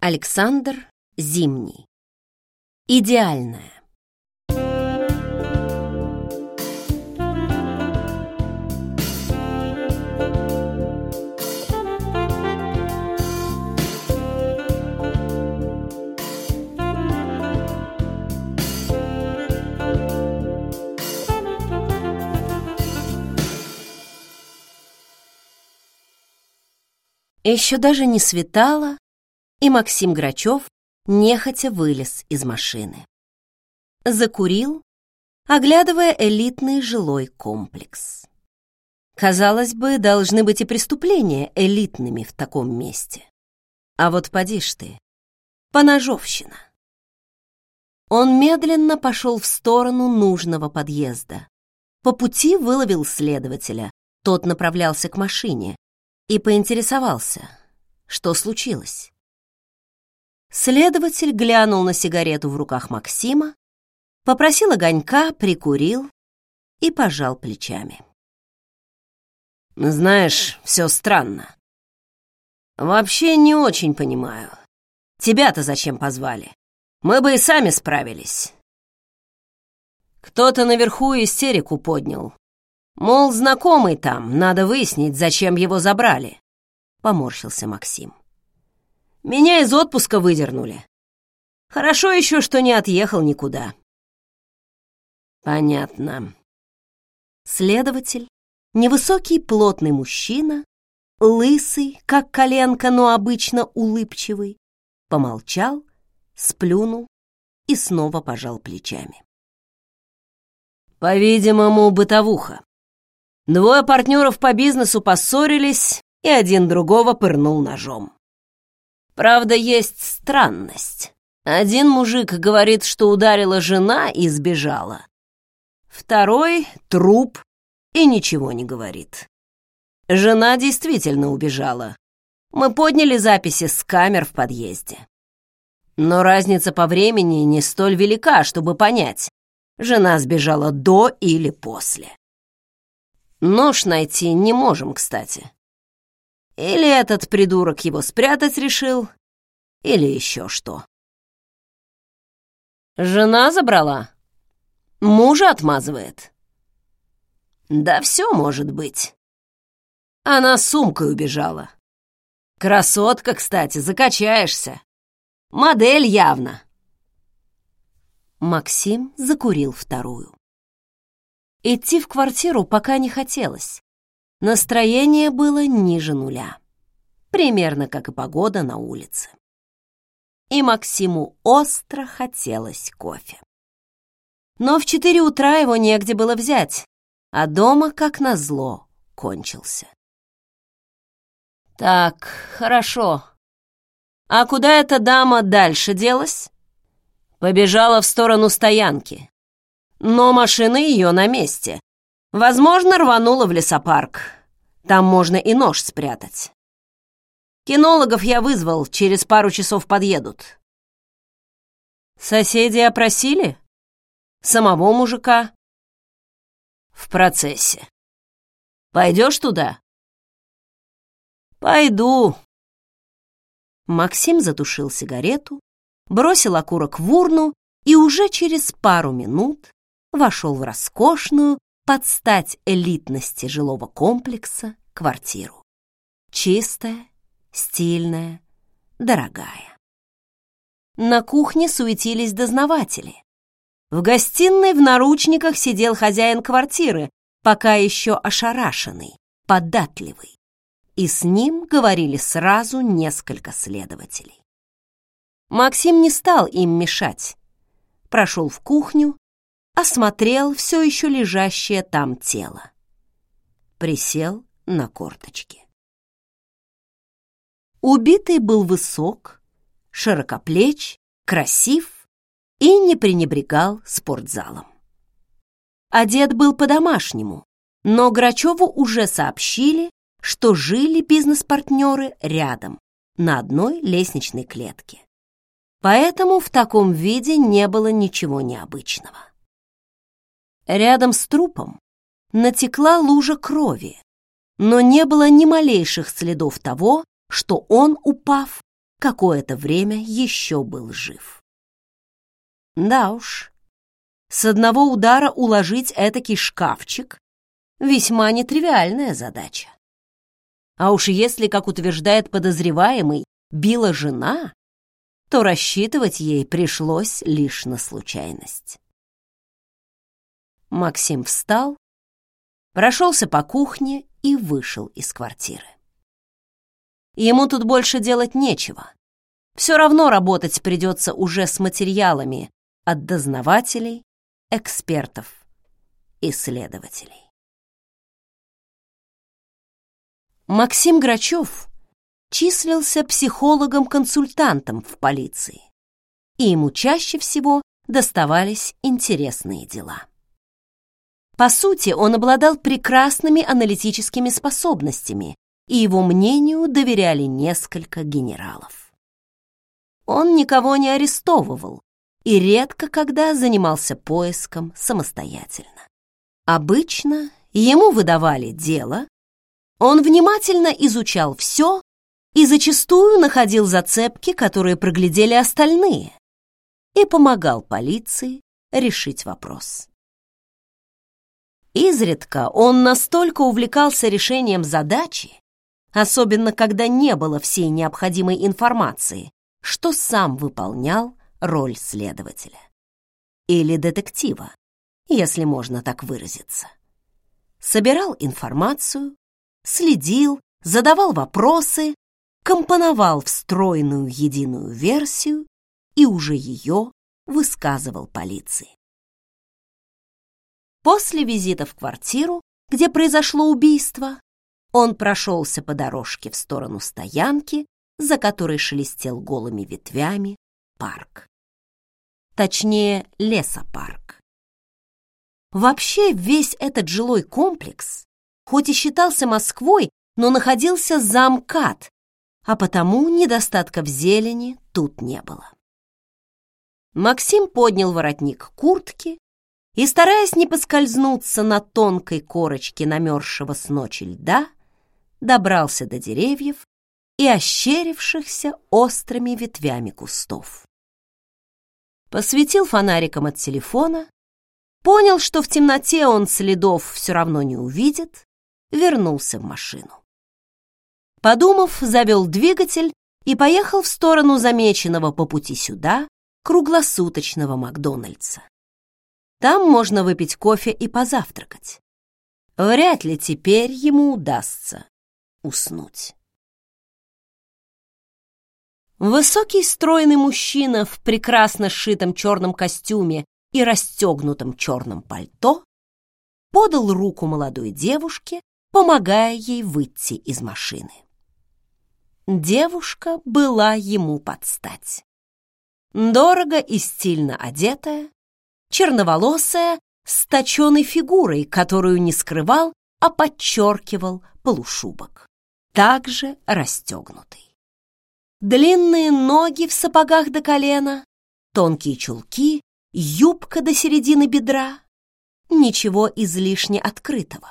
Александр Зимний. Идеальная. Еще даже не светало, и Максим Грачев нехотя вылез из машины. Закурил, оглядывая элитный жилой комплекс. Казалось бы, должны быть и преступления элитными в таком месте. А вот поди ж ты, поножовщина. Он медленно пошел в сторону нужного подъезда. По пути выловил следователя, тот направлялся к машине, и поинтересовался, что случилось. Следователь глянул на сигарету в руках Максима, попросил огонька, прикурил и пожал плечами. «Знаешь, все странно. Вообще не очень понимаю. Тебя-то зачем позвали? Мы бы и сами справились». Кто-то наверху истерику поднял. Мол, знакомый там, надо выяснить, зачем его забрали. Поморщился Максим. Меня из отпуска выдернули. Хорошо еще, что не отъехал никуда. Понятно. Следователь, невысокий плотный мужчина, лысый, как коленка, но обычно улыбчивый, помолчал, сплюнул и снова пожал плечами. По-видимому, бытовуха. Двое партнеров по бизнесу поссорились, и один другого пырнул ножом. Правда, есть странность. Один мужик говорит, что ударила жена и сбежала. Второй — труп и ничего не говорит. Жена действительно убежала. Мы подняли записи с камер в подъезде. Но разница по времени не столь велика, чтобы понять, жена сбежала до или после. Нож найти не можем, кстати. Или этот придурок его спрятать решил, или еще что. Жена забрала? Мужа отмазывает? Да все может быть. Она с сумкой убежала. Красотка, кстати, закачаешься. Модель явно. Максим закурил вторую. Идти в квартиру пока не хотелось. Настроение было ниже нуля. Примерно как и погода на улице. И Максиму остро хотелось кофе. Но в четыре утра его негде было взять, а дома, как назло, кончился. «Так, хорошо. А куда эта дама дальше делась?» Побежала в сторону стоянки. Но машина ее на месте, Возможно, рванула в лесопарк. Там можно и нож спрятать. Кинологов я вызвал, через пару часов подъедут. Соседи опросили? Самого мужика? В процессе. Пойдешь туда? Пойду. Максим затушил сигарету, бросил окурок в урну и уже через пару минут вошел в роскошную, под стать элитности жилого комплекса квартиру. Чистая, стильная, дорогая. На кухне суетились дознаватели. В гостиной в наручниках сидел хозяин квартиры, пока еще ошарашенный, податливый. И с ним говорили сразу несколько следователей. Максим не стал им мешать. Прошел в кухню, осмотрел все еще лежащее там тело. Присел на корточки. Убитый был высок, широкоплеч, красив и не пренебрегал спортзалом. Одет был по-домашнему, но Грачеву уже сообщили, что жили бизнес-партнеры рядом, на одной лестничной клетке. Поэтому в таком виде не было ничего необычного. Рядом с трупом натекла лужа крови, но не было ни малейших следов того, что он, упав, какое-то время еще был жив. Да уж, с одного удара уложить этакий шкафчик — весьма нетривиальная задача. А уж если, как утверждает подозреваемый, била жена, то рассчитывать ей пришлось лишь на случайность. Максим встал, прошелся по кухне и вышел из квартиры. Ему тут больше делать нечего. Все равно работать придется уже с материалами от дознавателей, экспертов, исследователей. Максим Грачев числился психологом-консультантом в полиции, и ему чаще всего доставались интересные дела. По сути, он обладал прекрасными аналитическими способностями, и его мнению доверяли несколько генералов. Он никого не арестовывал и редко когда занимался поиском самостоятельно. Обычно ему выдавали дело, он внимательно изучал все и зачастую находил зацепки, которые проглядели остальные, и помогал полиции решить вопрос. Изредка он настолько увлекался решением задачи, особенно когда не было всей необходимой информации, что сам выполнял роль следователя. Или детектива, если можно так выразиться. Собирал информацию, следил, задавал вопросы, компоновал встроенную единую версию и уже ее высказывал полиции. После визита в квартиру, где произошло убийство, он прошелся по дорожке в сторону стоянки, за которой шелестел голыми ветвями парк. Точнее, лесопарк. Вообще весь этот жилой комплекс хоть и считался Москвой, но находился за МКАД, а потому недостатков зелени тут не было. Максим поднял воротник куртки и, стараясь не поскользнуться на тонкой корочке намерзшего с ночи льда, добрался до деревьев и ощерившихся острыми ветвями кустов. Посветил фонариком от телефона, понял, что в темноте он следов все равно не увидит, вернулся в машину. Подумав, завел двигатель и поехал в сторону замеченного по пути сюда круглосуточного Макдональдса. Там можно выпить кофе и позавтракать. Вряд ли теперь ему удастся уснуть. Высокий стройный мужчина в прекрасно сшитом черном костюме и расстегнутом черном пальто подал руку молодой девушке помогая ей выйти из машины. Девушка была ему под стать. Дорого и стильно одетая, черноволосая, с точеной фигурой, которую не скрывал, а подчеркивал полушубок, также расстегнутый. Длинные ноги в сапогах до колена, тонкие чулки, юбка до середины бедра. Ничего излишне открытого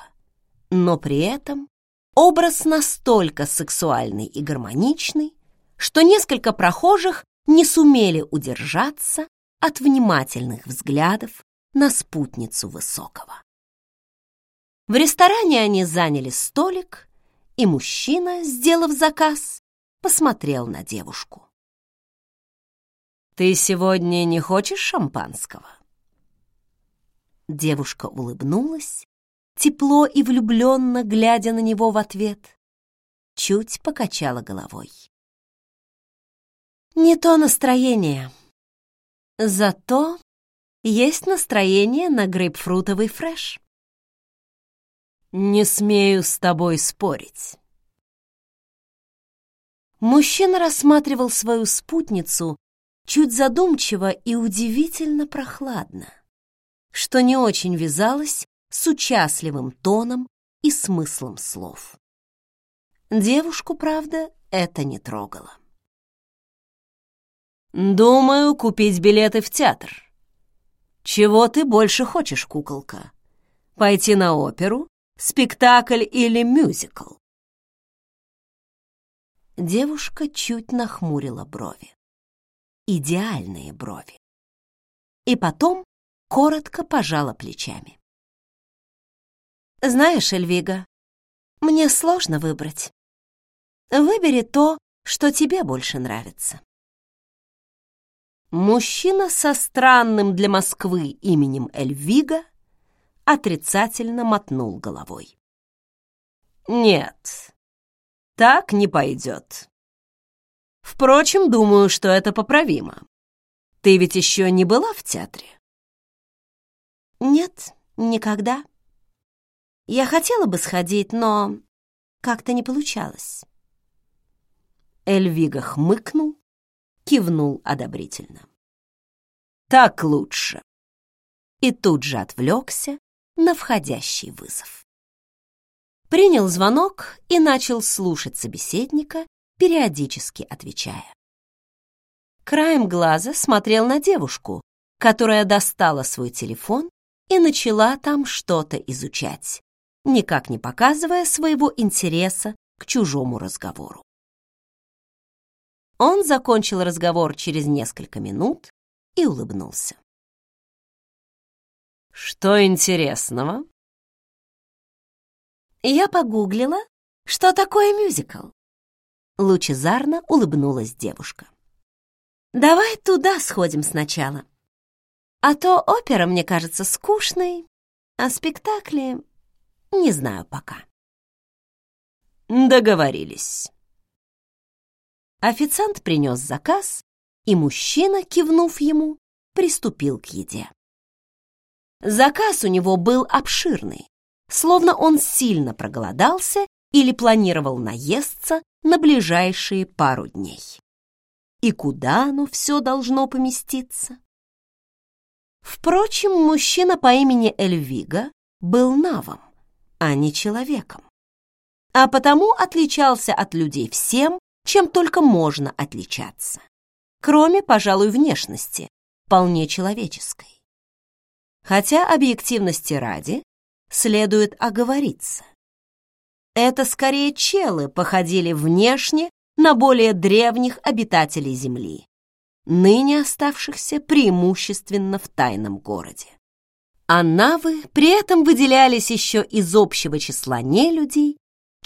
но при этом образ настолько сексуальный и гармоничный, что несколько прохожих не сумели удержаться от внимательных взглядов на спутницу Высокого. В ресторане они заняли столик, и мужчина, сделав заказ, посмотрел на девушку. «Ты сегодня не хочешь шампанского?» Девушка улыбнулась тепло и влюбленно глядя на него в ответ, чуть покачала головой. Не то настроение. Зато есть настроение на грейпфрутовый фреш. Не смею с тобой спорить. Мужчина рассматривал свою спутницу чуть задумчиво и удивительно прохладно, что не очень вязалось с участливым тоном и смыслом слов. Девушку, правда, это не трогало. «Думаю, купить билеты в театр. Чего ты больше хочешь, куколка? Пойти на оперу, спектакль или мюзикл?» Девушка чуть нахмурила брови. Идеальные брови. И потом коротко пожала плечами. «Знаешь, Эльвига, мне сложно выбрать. Выбери то, что тебе больше нравится». Мужчина со странным для Москвы именем Эльвига отрицательно мотнул головой. «Нет, так не пойдет. Впрочем, думаю, что это поправимо. Ты ведь еще не была в театре?» «Нет, никогда. Я хотела бы сходить, но как-то не получалось». Эльвига хмыкнул, кивнул одобрительно. «Так лучше!» И тут же отвлекся на входящий вызов. Принял звонок и начал слушать собеседника, периодически отвечая. Краем глаза смотрел на девушку, которая достала свой телефон и начала там что-то изучать, никак не показывая своего интереса к чужому разговору. Он закончил разговор через несколько минут и улыбнулся. «Что интересного?» Я погуглила, что такое мюзикл. Лучезарно улыбнулась девушка. «Давай туда сходим сначала. А то опера мне кажется скучной, а спектакли не знаю пока». Договорились. Официант принес заказ, и мужчина, кивнув ему, приступил к еде. Заказ у него был обширный, словно он сильно проголодался или планировал наесться на ближайшие пару дней. И куда оно все должно поместиться? Впрочем, мужчина по имени Эльвига был навом, а не человеком, а потому отличался от людей всем, чем только можно отличаться, кроме, пожалуй, внешности, вполне человеческой. Хотя объективности ради следует оговориться. Это скорее челы походили внешне на более древних обитателей Земли, ныне оставшихся преимущественно в тайном городе. А навы при этом выделялись еще из общего числа нелюдей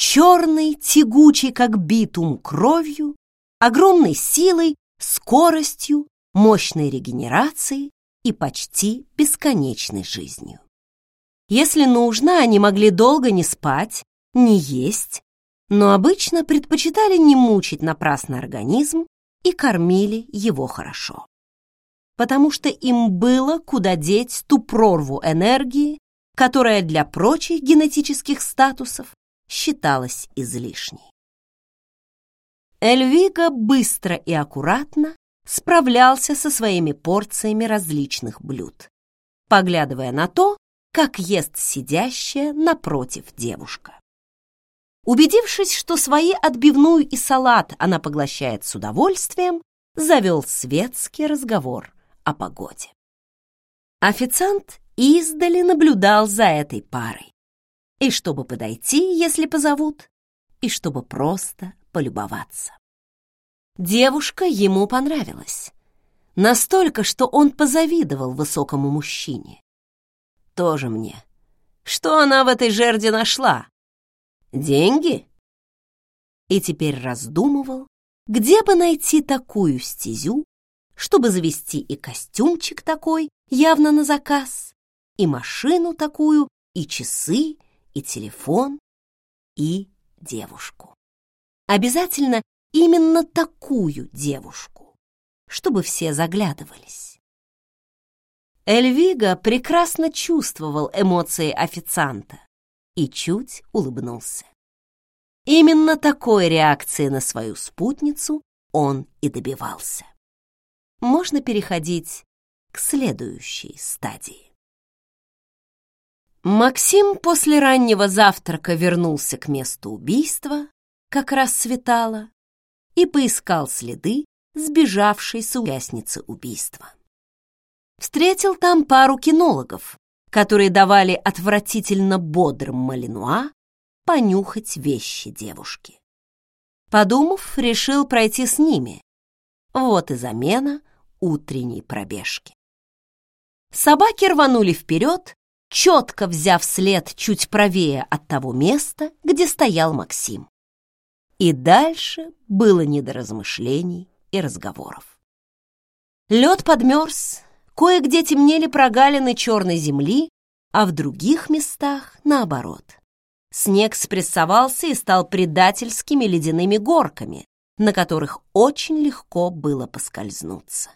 черной, тягучей, как битум, кровью, огромной силой, скоростью, мощной регенерацией и почти бесконечной жизнью. Если нужно, они могли долго не спать, не есть, но обычно предпочитали не мучить напрасно организм и кормили его хорошо. Потому что им было куда деть ту прорву энергии, которая для прочих генетических статусов считалась излишней. Эльвига быстро и аккуратно справлялся со своими порциями различных блюд, поглядывая на то, как ест сидящая напротив девушка. Убедившись, что свои отбивную и салат она поглощает с удовольствием, завел светский разговор о погоде. Официант издали наблюдал за этой парой, и чтобы подойти, если позовут, и чтобы просто полюбоваться. Девушка ему понравилась. Настолько, что он позавидовал высокому мужчине. Тоже мне. Что она в этой жерде нашла? Деньги? И теперь раздумывал, где бы найти такую стезю, чтобы завести и костюмчик такой, явно на заказ, и машину такую, и часы, и телефон, и девушку. Обязательно именно такую девушку, чтобы все заглядывались. Эльвига прекрасно чувствовал эмоции официанта и чуть улыбнулся. Именно такой реакции на свою спутницу он и добивался. Можно переходить к следующей стадии. Максим после раннего завтрака вернулся к месту убийства, как раз светало, и поискал следы сбежавшей соучастницы убийства. Встретил там пару кинологов, которые давали отвратительно бодрым Малинуа понюхать вещи девушки. Подумав, решил пройти с ними. Вот и замена утренней пробежки. Собаки рванули вперед, четко взяв след чуть правее от того места, где стоял Максим. И дальше было не до размышлений и разговоров. Лед подмерз, кое-где темнели прогалины черной земли, а в других местах наоборот. Снег спрессовался и стал предательскими ледяными горками, на которых очень легко было поскользнуться.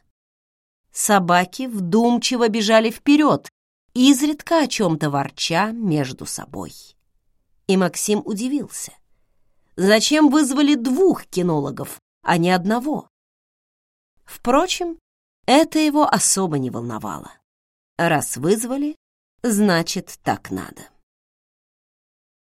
Собаки вдумчиво бежали вперед, изредка о чем-то ворча между собой. И Максим удивился. Зачем вызвали двух кинологов, а не одного? Впрочем, это его особо не волновало. Раз вызвали, значит, так надо.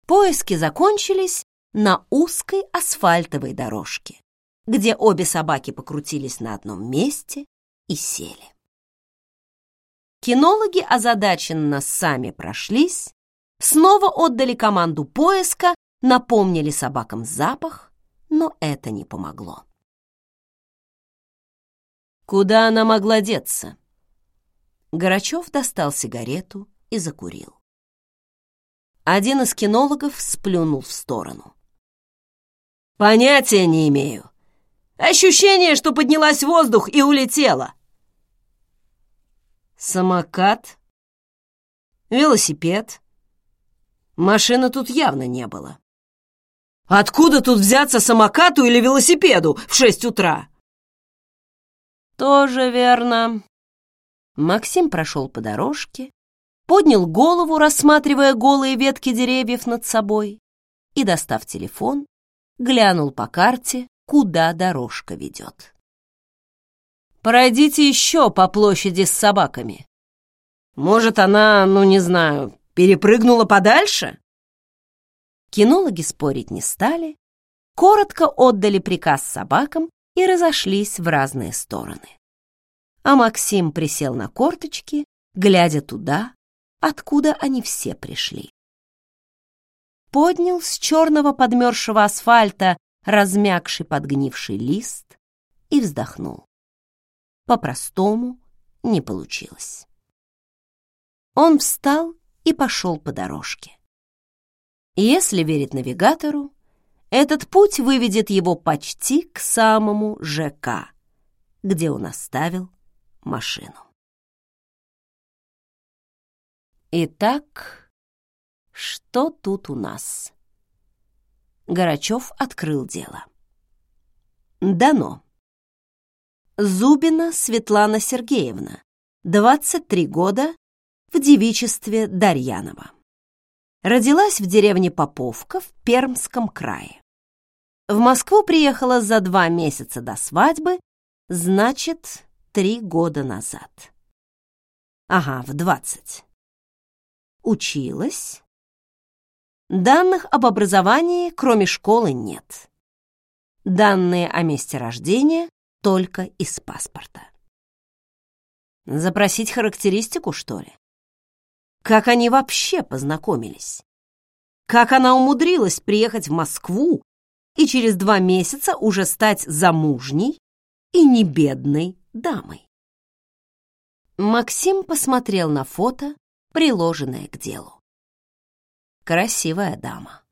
Поиски закончились на узкой асфальтовой дорожке, где обе собаки покрутились на одном месте и сели. Кинологи озадаченно сами прошлись, снова отдали команду поиска, напомнили собакам запах, но это не помогло. Куда она могла деться? Горачев достал сигарету и закурил. Один из кинологов сплюнул в сторону. «Понятия не имею. Ощущение, что поднялась воздух и улетела. Самокат? Велосипед? Машины тут явно не было. Откуда тут взяться самокату или велосипеду в шесть утра? Тоже верно. Максим прошел по дорожке, поднял голову, рассматривая голые ветки деревьев над собой, и, достав телефон, глянул по карте, куда дорожка ведет. Пройдите еще по площади с собаками. Может, она, ну не знаю, перепрыгнула подальше? Кинологи спорить не стали, коротко отдали приказ собакам и разошлись в разные стороны. А Максим присел на корточки, глядя туда, откуда они все пришли. Поднял с черного подмерзшего асфальта размягший подгнивший лист и вздохнул. По-простому не получилось. Он встал и пошел по дорожке. Если верить навигатору, этот путь выведет его почти к самому ЖК, где он оставил машину. Итак, что тут у нас? Горачев открыл дело. Дано. Зубина Светлана Сергеевна, 23 года, в девичестве Дарьянова. Родилась в деревне Поповка в Пермском крае. В Москву приехала за два месяца до свадьбы, значит, три года назад. Ага, в двадцать. Училась. Данных об образовании, кроме школы, нет. Данные о месте рождения только из паспорта. Запросить характеристику, что ли? Как они вообще познакомились? Как она умудрилась приехать в Москву и через два месяца уже стать замужней и небедной дамой? Максим посмотрел на фото, приложенное к делу. Красивая дама.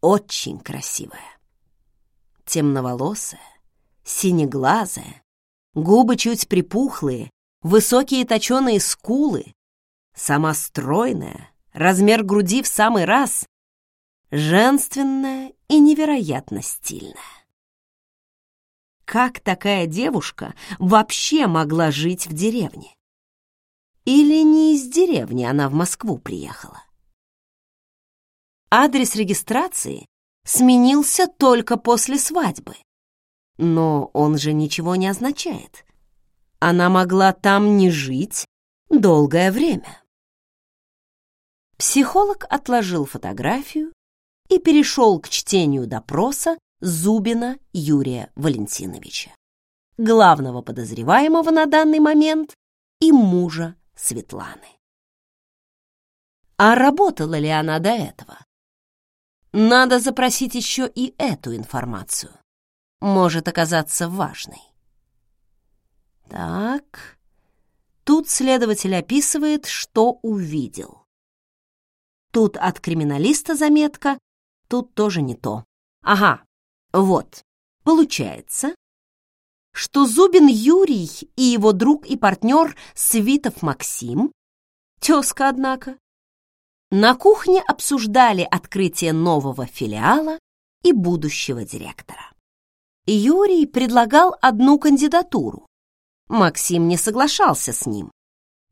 Очень красивая. Темноволосая, синеглазая, губы чуть припухлые, высокие точеные скулы, сама стройная, размер груди в самый раз, женственная и невероятно стильная. Как такая девушка вообще могла жить в деревне? Или не из деревни она в Москву приехала? Адрес регистрации сменился только после свадьбы. Но он же ничего не означает. Она могла там не жить долгое время. Психолог отложил фотографию и перешел к чтению допроса Зубина Юрия Валентиновича, главного подозреваемого на данный момент и мужа Светланы. А работала ли она до этого? Надо запросить еще и эту информацию. Может оказаться важной. Так, тут следователь описывает, что увидел. Тут от криминалиста заметка, тут тоже не то. Ага, вот, получается, что Зубин Юрий и его друг и партнер Свитов Максим, тезка, однако, на кухне обсуждали открытие нового филиала и будущего директора. Юрий предлагал одну кандидатуру. Максим не соглашался с ним.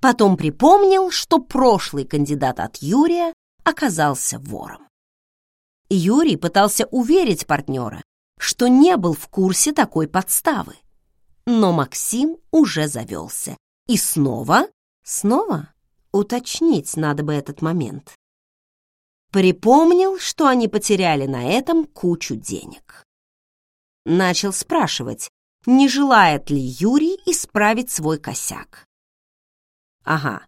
Потом припомнил, что прошлый кандидат от Юрия оказался вором. Юрий пытался уверить партнера, что не был в курсе такой подставы. Но Максим уже завелся. И снова, снова уточнить надо бы этот момент. Припомнил, что они потеряли на этом кучу денег. Начал спрашивать, не желает ли Юрий исправить свой косяк. Ага,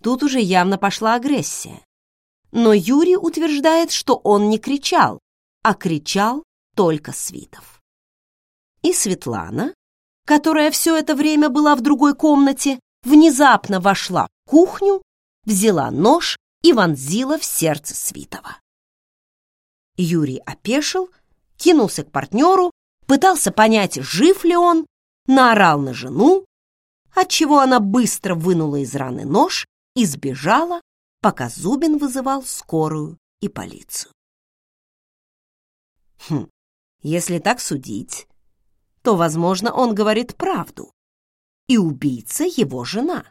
тут уже явно пошла агрессия. Но Юрий утверждает, что он не кричал, а кричал только Свитов. И Светлана, которая все это время была в другой комнате, внезапно вошла в кухню, взяла нож и вонзила в сердце Свитова. Юрий опешил, кинулся к партнеру, пытался понять, жив ли он, наорал на жену, отчего она быстро вынула из раны нож и сбежала, пока Зубин вызывал скорую и полицию. Хм, если так судить, то, возможно, он говорит правду, и убийца его жена.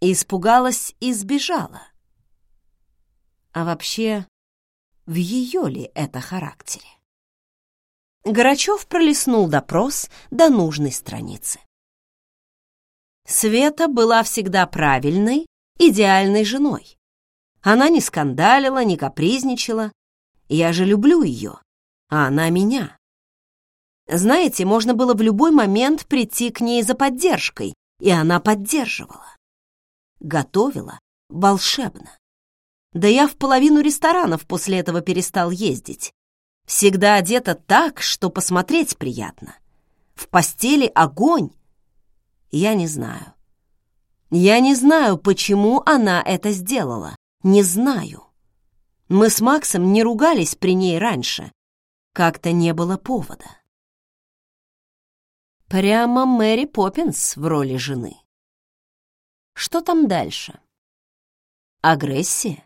Испугалась и сбежала. А вообще, в ее ли это характере? Горачев пролистнул допрос до нужной страницы. Света была всегда правильной, идеальной женой. Она не скандалила, не капризничала. Я же люблю ее, а она меня. Знаете, можно было в любой момент прийти к ней за поддержкой, и она поддерживала. Готовила волшебно. Да я в половину ресторанов после этого перестал ездить. Всегда одета так, что посмотреть приятно. В постели огонь. Я не знаю. Я не знаю, почему она это сделала. Не знаю. Мы с Максом не ругались при ней раньше. Как-то не было повода. Прямо Мэри Поппинс в роли жены. Что там дальше? Агрессия?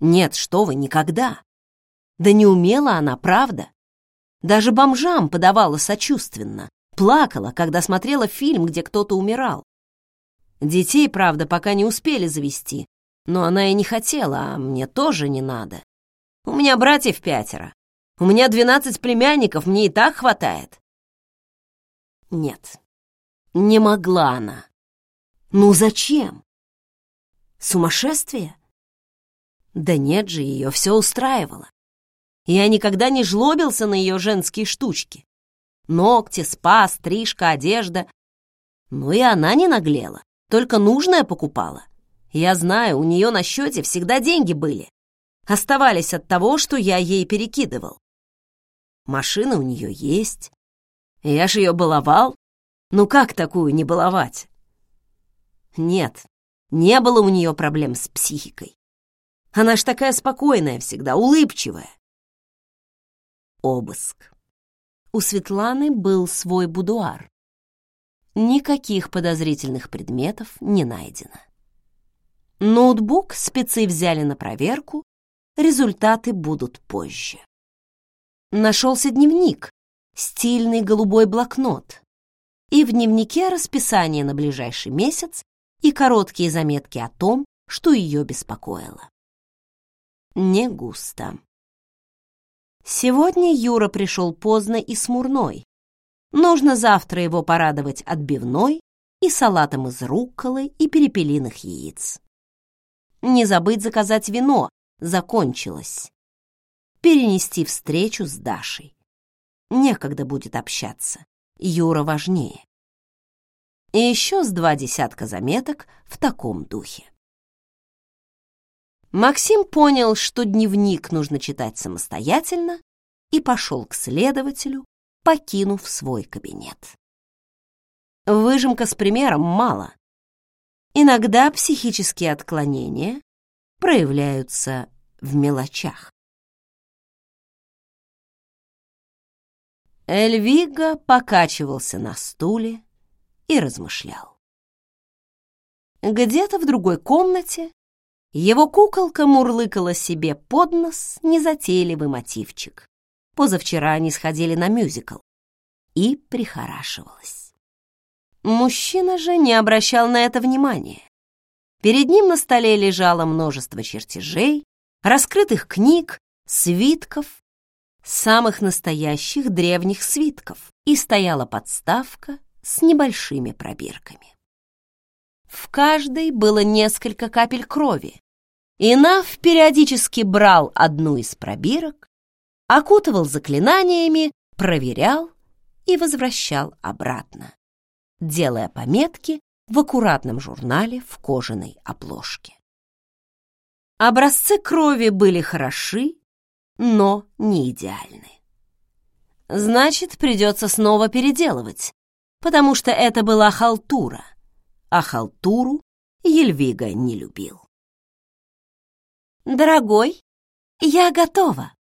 Нет, что вы, никогда. Да не умела она, правда. Даже бомжам подавала сочувственно, плакала, когда смотрела фильм, где кто-то умирал. Детей, правда, пока не успели завести, но она и не хотела, а мне тоже не надо. У меня братьев пятеро. У меня двенадцать племянников, мне и так хватает. Нет, не могла она. Ну зачем? Сумасшествие? Да нет же, ее все устраивало. Я никогда не жлобился на ее женские штучки. Ногти, спа, стрижка, одежда. Ну и она не наглела, только нужное покупала. Я знаю, у нее на счете всегда деньги были. Оставались от того, что я ей перекидывал. Машина у нее есть, я ж ее баловал. Ну как такую не баловать? Нет, не было у нее проблем с психикой. Она ж такая спокойная всегда, улыбчивая. Обыск. У Светланы был свой будуар. Никаких подозрительных предметов не найдено. Ноутбук спецы взяли на проверку, результаты будут позже. Нашелся дневник, стильный голубой блокнот и в дневнике расписание на ближайший месяц и короткие заметки о том, что ее беспокоило. Не густо. Сегодня Юра пришел поздно и смурной. Нужно завтра его порадовать отбивной и салатом из рукколы и перепелиных яиц. Не забыть заказать вино, закончилось. Перенести встречу с Дашей. Некогда будет общаться. Юра важнее. И еще с два десятка заметок в таком духе. Максим понял, что дневник нужно читать самостоятельно, и пошел к следователю, покинув свой кабинет. Выжимка с примером мало. Иногда психические отклонения проявляются в мелочах. Эльвига покачивался на стуле и размышлял. Где-то в другой комнате его куколка мурлыкала себе под нос незатейливый мотивчик. Позавчера они сходили на мюзикл и прихорашивалась. Мужчина же не обращал на это внимания. Перед ним на столе лежало множество чертежей, раскрытых книг, свитков, самых настоящих древних свитков, и стояла подставка с небольшими пробирками. В каждой было несколько капель крови, и Нав периодически брал одну из пробирок, окутывал заклинаниями, проверял и возвращал обратно, делая пометки в аккуратном журнале в кожаной обложке. Образцы крови были хороши, но не идеальны. Значит, придется снова переделывать, потому что это была халтура — а халтуру Ельвига не любил. «Дорогой, я готова!»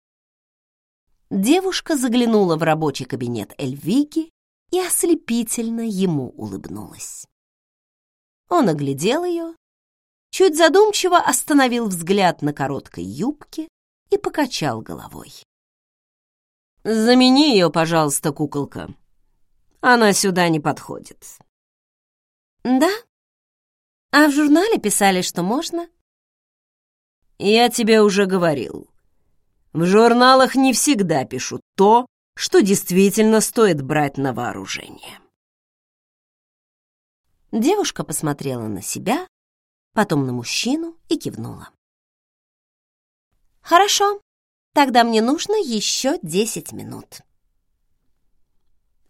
Девушка заглянула в рабочий кабинет Эльвиги и ослепительно ему улыбнулась. Он оглядел ее, чуть задумчиво остановил взгляд на короткой юбке и покачал головой. «Замени ее, пожалуйста, куколка. Она сюда не подходит». Да? А в журнале писали, что можно? Я тебе уже говорил. В журналах не всегда пишут то, что действительно стоит брать на вооружение. Девушка посмотрела на себя, потом на мужчину и кивнула. «Хорошо, тогда мне нужно еще десять минут».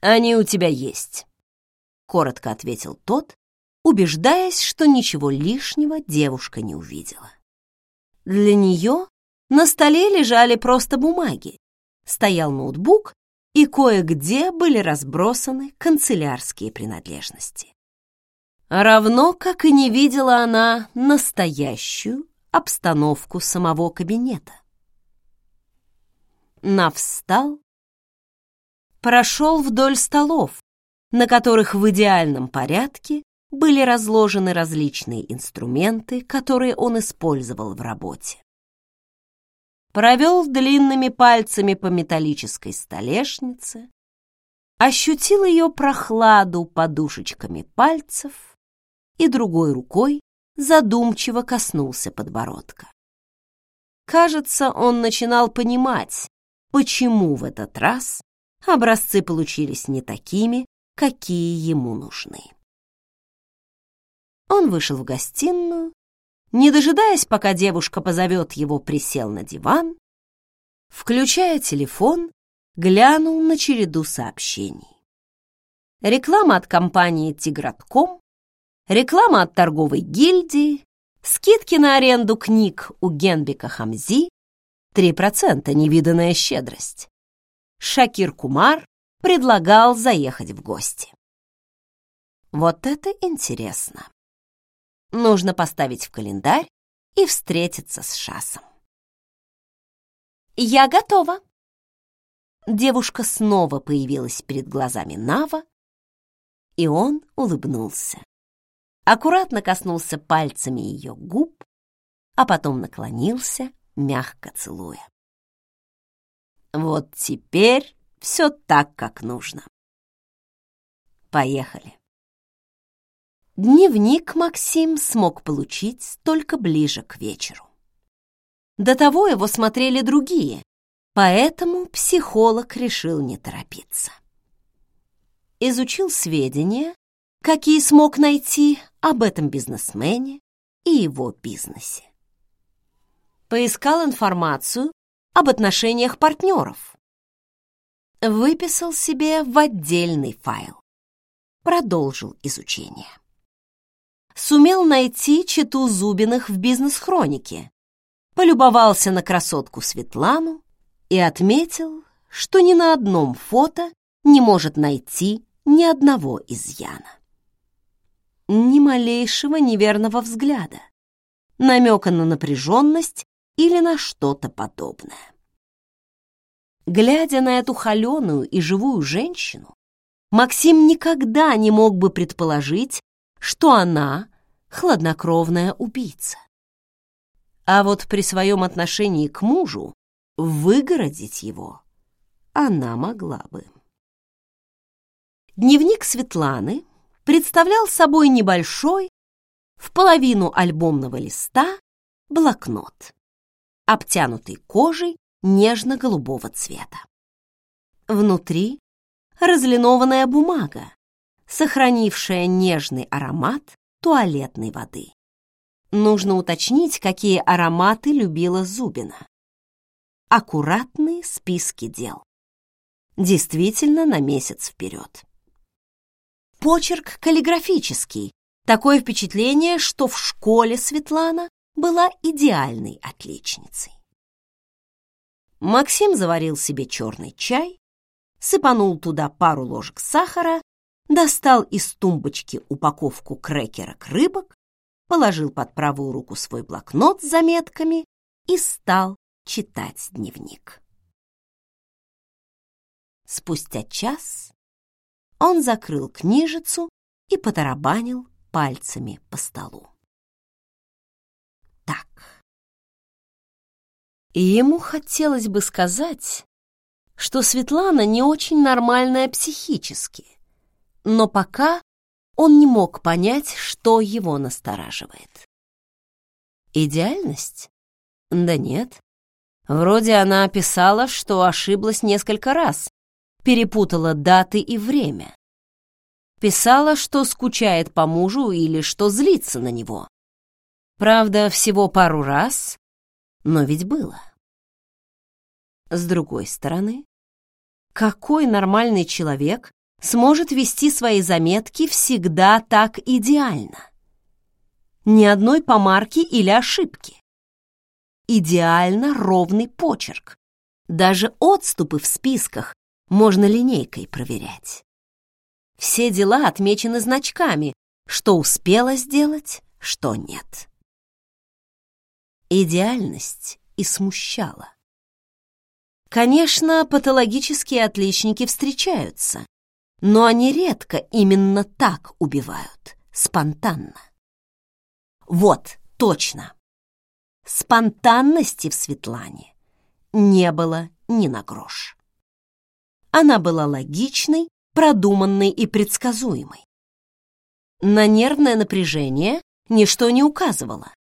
«Они у тебя есть», — коротко ответил тот, убеждаясь, что ничего лишнего девушка не увидела. Для нее на столе лежали просто бумаги, стоял ноутбук, и кое-где были разбросаны канцелярские принадлежности. Равно как и не видела она настоящую обстановку самого кабинета. Нав встал, прошел вдоль столов, на которых в идеальном порядке были разложены различные инструменты, которые он использовал в работе. Провел длинными пальцами по металлической столешнице, ощутил ее прохладу подушечками пальцев и другой рукой задумчиво коснулся подбородка. Кажется, он начинал понимать, почему в этот раз образцы получились не такими, какие ему нужны. Он вышел в гостиную, не дожидаясь, пока девушка позовет его, присел на диван, включая телефон, глянул на череду сообщений. Реклама от компании «Тигратком», реклама от торговой гильдии, скидки на аренду книг у Генбека Хамзи, 3% невиданная щедрость. Шакир Кумар предлагал заехать в гости. Вот это интересно. Нужно поставить в календарь и встретиться с Шасом. «Я готова!» Девушка снова появилась перед глазами Нава, и он улыбнулся. Аккуратно коснулся пальцами ее губ, а потом наклонился, мягко целуя. Вот теперь все так, как нужно. Поехали. Дневник Максим смог получить только ближе к вечеру. До того его смотрели другие, поэтому психолог решил не торопиться. Изучил сведения, какие смог найти об этом бизнесмене и его бизнесе. Поискал информацию об отношениях партнеров. Выписал себе в отдельный файл. Продолжил изучение сумел найти читу Зубиных в бизнес-хронике, полюбовался на красотку Светлану и отметил, что ни на одном фото не может найти ни одного изъяна. Ни малейшего неверного взгляда, намека на напряженность или на что-то подобное. Глядя на эту холеную и живую женщину, Максим никогда не мог бы предположить, что она хладнокровная убийца. А вот при своем отношении к мужу выгородить его она могла бы. Дневник Светланы представлял собой небольшой, в половину альбомного листа, блокнот, обтянутый кожей нежно-голубого цвета. Внутри разлинованная бумага, сохранившая нежный аромат туалетной воды. Нужно уточнить, какие ароматы любила Зубина. Аккуратные списки дел. Действительно на месяц вперед. Почерк каллиграфический. Такое впечатление, что в школе Светлана была идеальной отличницей. Максим заварил себе черный чай, сыпанул туда пару ложек сахара, достал из тумбочки упаковку крекерок-рыбок положил под правую руку свой блокнот с заметками и стал читать дневник. Спустя час он закрыл книжицу и потарабанил пальцами по столу. Так. И ему хотелось бы сказать, что Светлана не очень нормальная психически, но пока он не мог понять, что его настораживает. Идеальность? Да нет. Вроде она описала, что ошиблась несколько раз, перепутала даты и время. Писала, что скучает по мужу или что злится на него. Правда, всего пару раз, но ведь было. С другой стороны, какой нормальный человек сможет вести свои заметки всегда так идеально. Ни одной помарки или ошибки. Идеально ровный почерк. Даже отступы в списках можно линейкой проверять. Все дела отмечены значками, что успела сделать, что нет. Идеальность и смущала. Конечно, патологические отличники встречаются, но они редко именно так убивают, спонтанно. Вот, точно. Спонтанности в Светлане не было ни на грош. Она была логичной, продуманной и предсказуемой. На нервное напряжение ничто не указывало,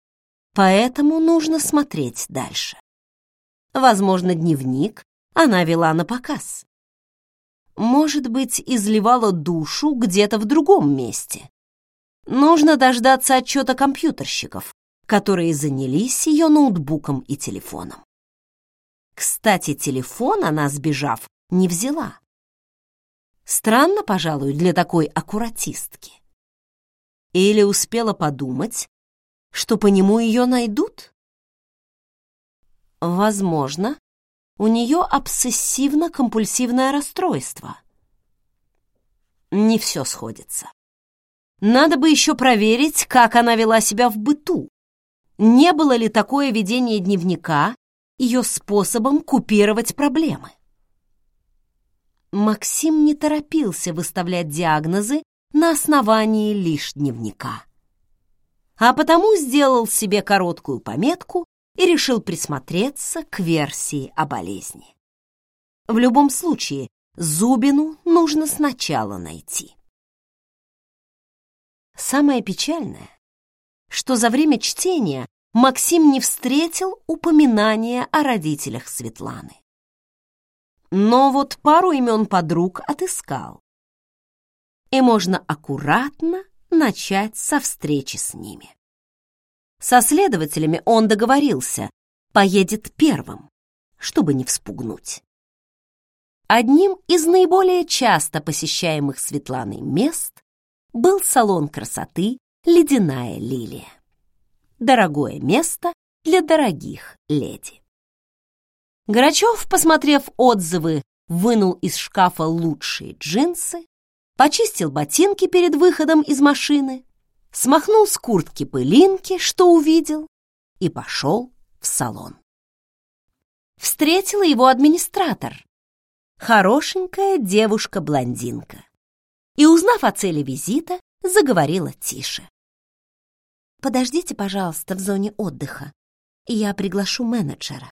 поэтому нужно смотреть дальше. Возможно, дневник она вела на показ может быть, изливала душу где-то в другом месте. Нужно дождаться отчета компьютерщиков, которые занялись ее ноутбуком и телефоном. Кстати, телефон она, сбежав, не взяла. Странно, пожалуй, для такой аккуратистки. Или успела подумать, что по нему ее найдут? Возможно, у нее обсессивно-компульсивное расстройство. Не все сходится. Надо бы еще проверить, как она вела себя в быту. Не было ли такое ведение дневника ее способом купировать проблемы? Максим не торопился выставлять диагнозы на основании лишь дневника, а потому сделал себе короткую пометку и решил присмотреться к версии о болезни. В любом случае, Зубину нужно сначала найти. Самое печальное, что за время чтения Максим не встретил упоминания о родителях Светланы. Но вот пару имен подруг отыскал. И можно аккуратно начать со встречи с ними. Со следователями он договорился, поедет первым, чтобы не вспугнуть. Одним из наиболее часто посещаемых Светланой мест был салон красоты «Ледяная лилия». Дорогое место для дорогих леди. Грачев, посмотрев отзывы, вынул из шкафа лучшие джинсы, почистил ботинки перед выходом из машины, смахнул с куртки пылинки, что увидел, и пошел в салон. Встретила его администратор, хорошенькая девушка-блондинка, и, узнав о цели визита, заговорила тише. «Подождите, пожалуйста, в зоне отдыха, и я приглашу менеджера».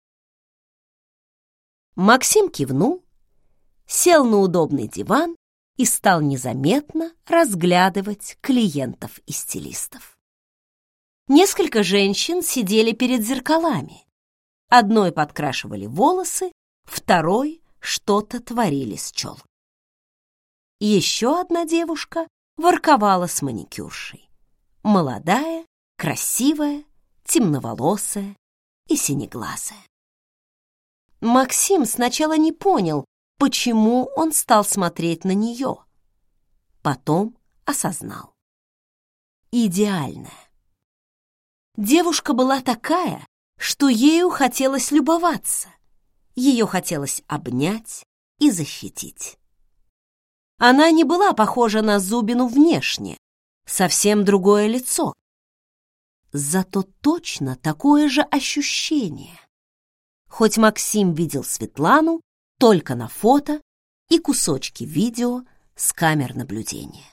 Максим кивнул, сел на удобный диван и стал незаметно разглядывать клиентов и стилистов. Несколько женщин сидели перед зеркалами. Одной подкрашивали волосы, второй что-то творили с челкой. Еще одна девушка ворковала с маникюршей. Молодая, красивая, темноволосая и синеглазая. Максим сначала не понял, почему он стал смотреть на нее. Потом осознал. Идеальная. Девушка была такая, что ею хотелось любоваться. Ее хотелось обнять и защитить. Она не была похожа на Зубину внешне, совсем другое лицо. Зато точно такое же ощущение. Хоть Максим видел Светлану только на фото и кусочки видео с камер наблюдения.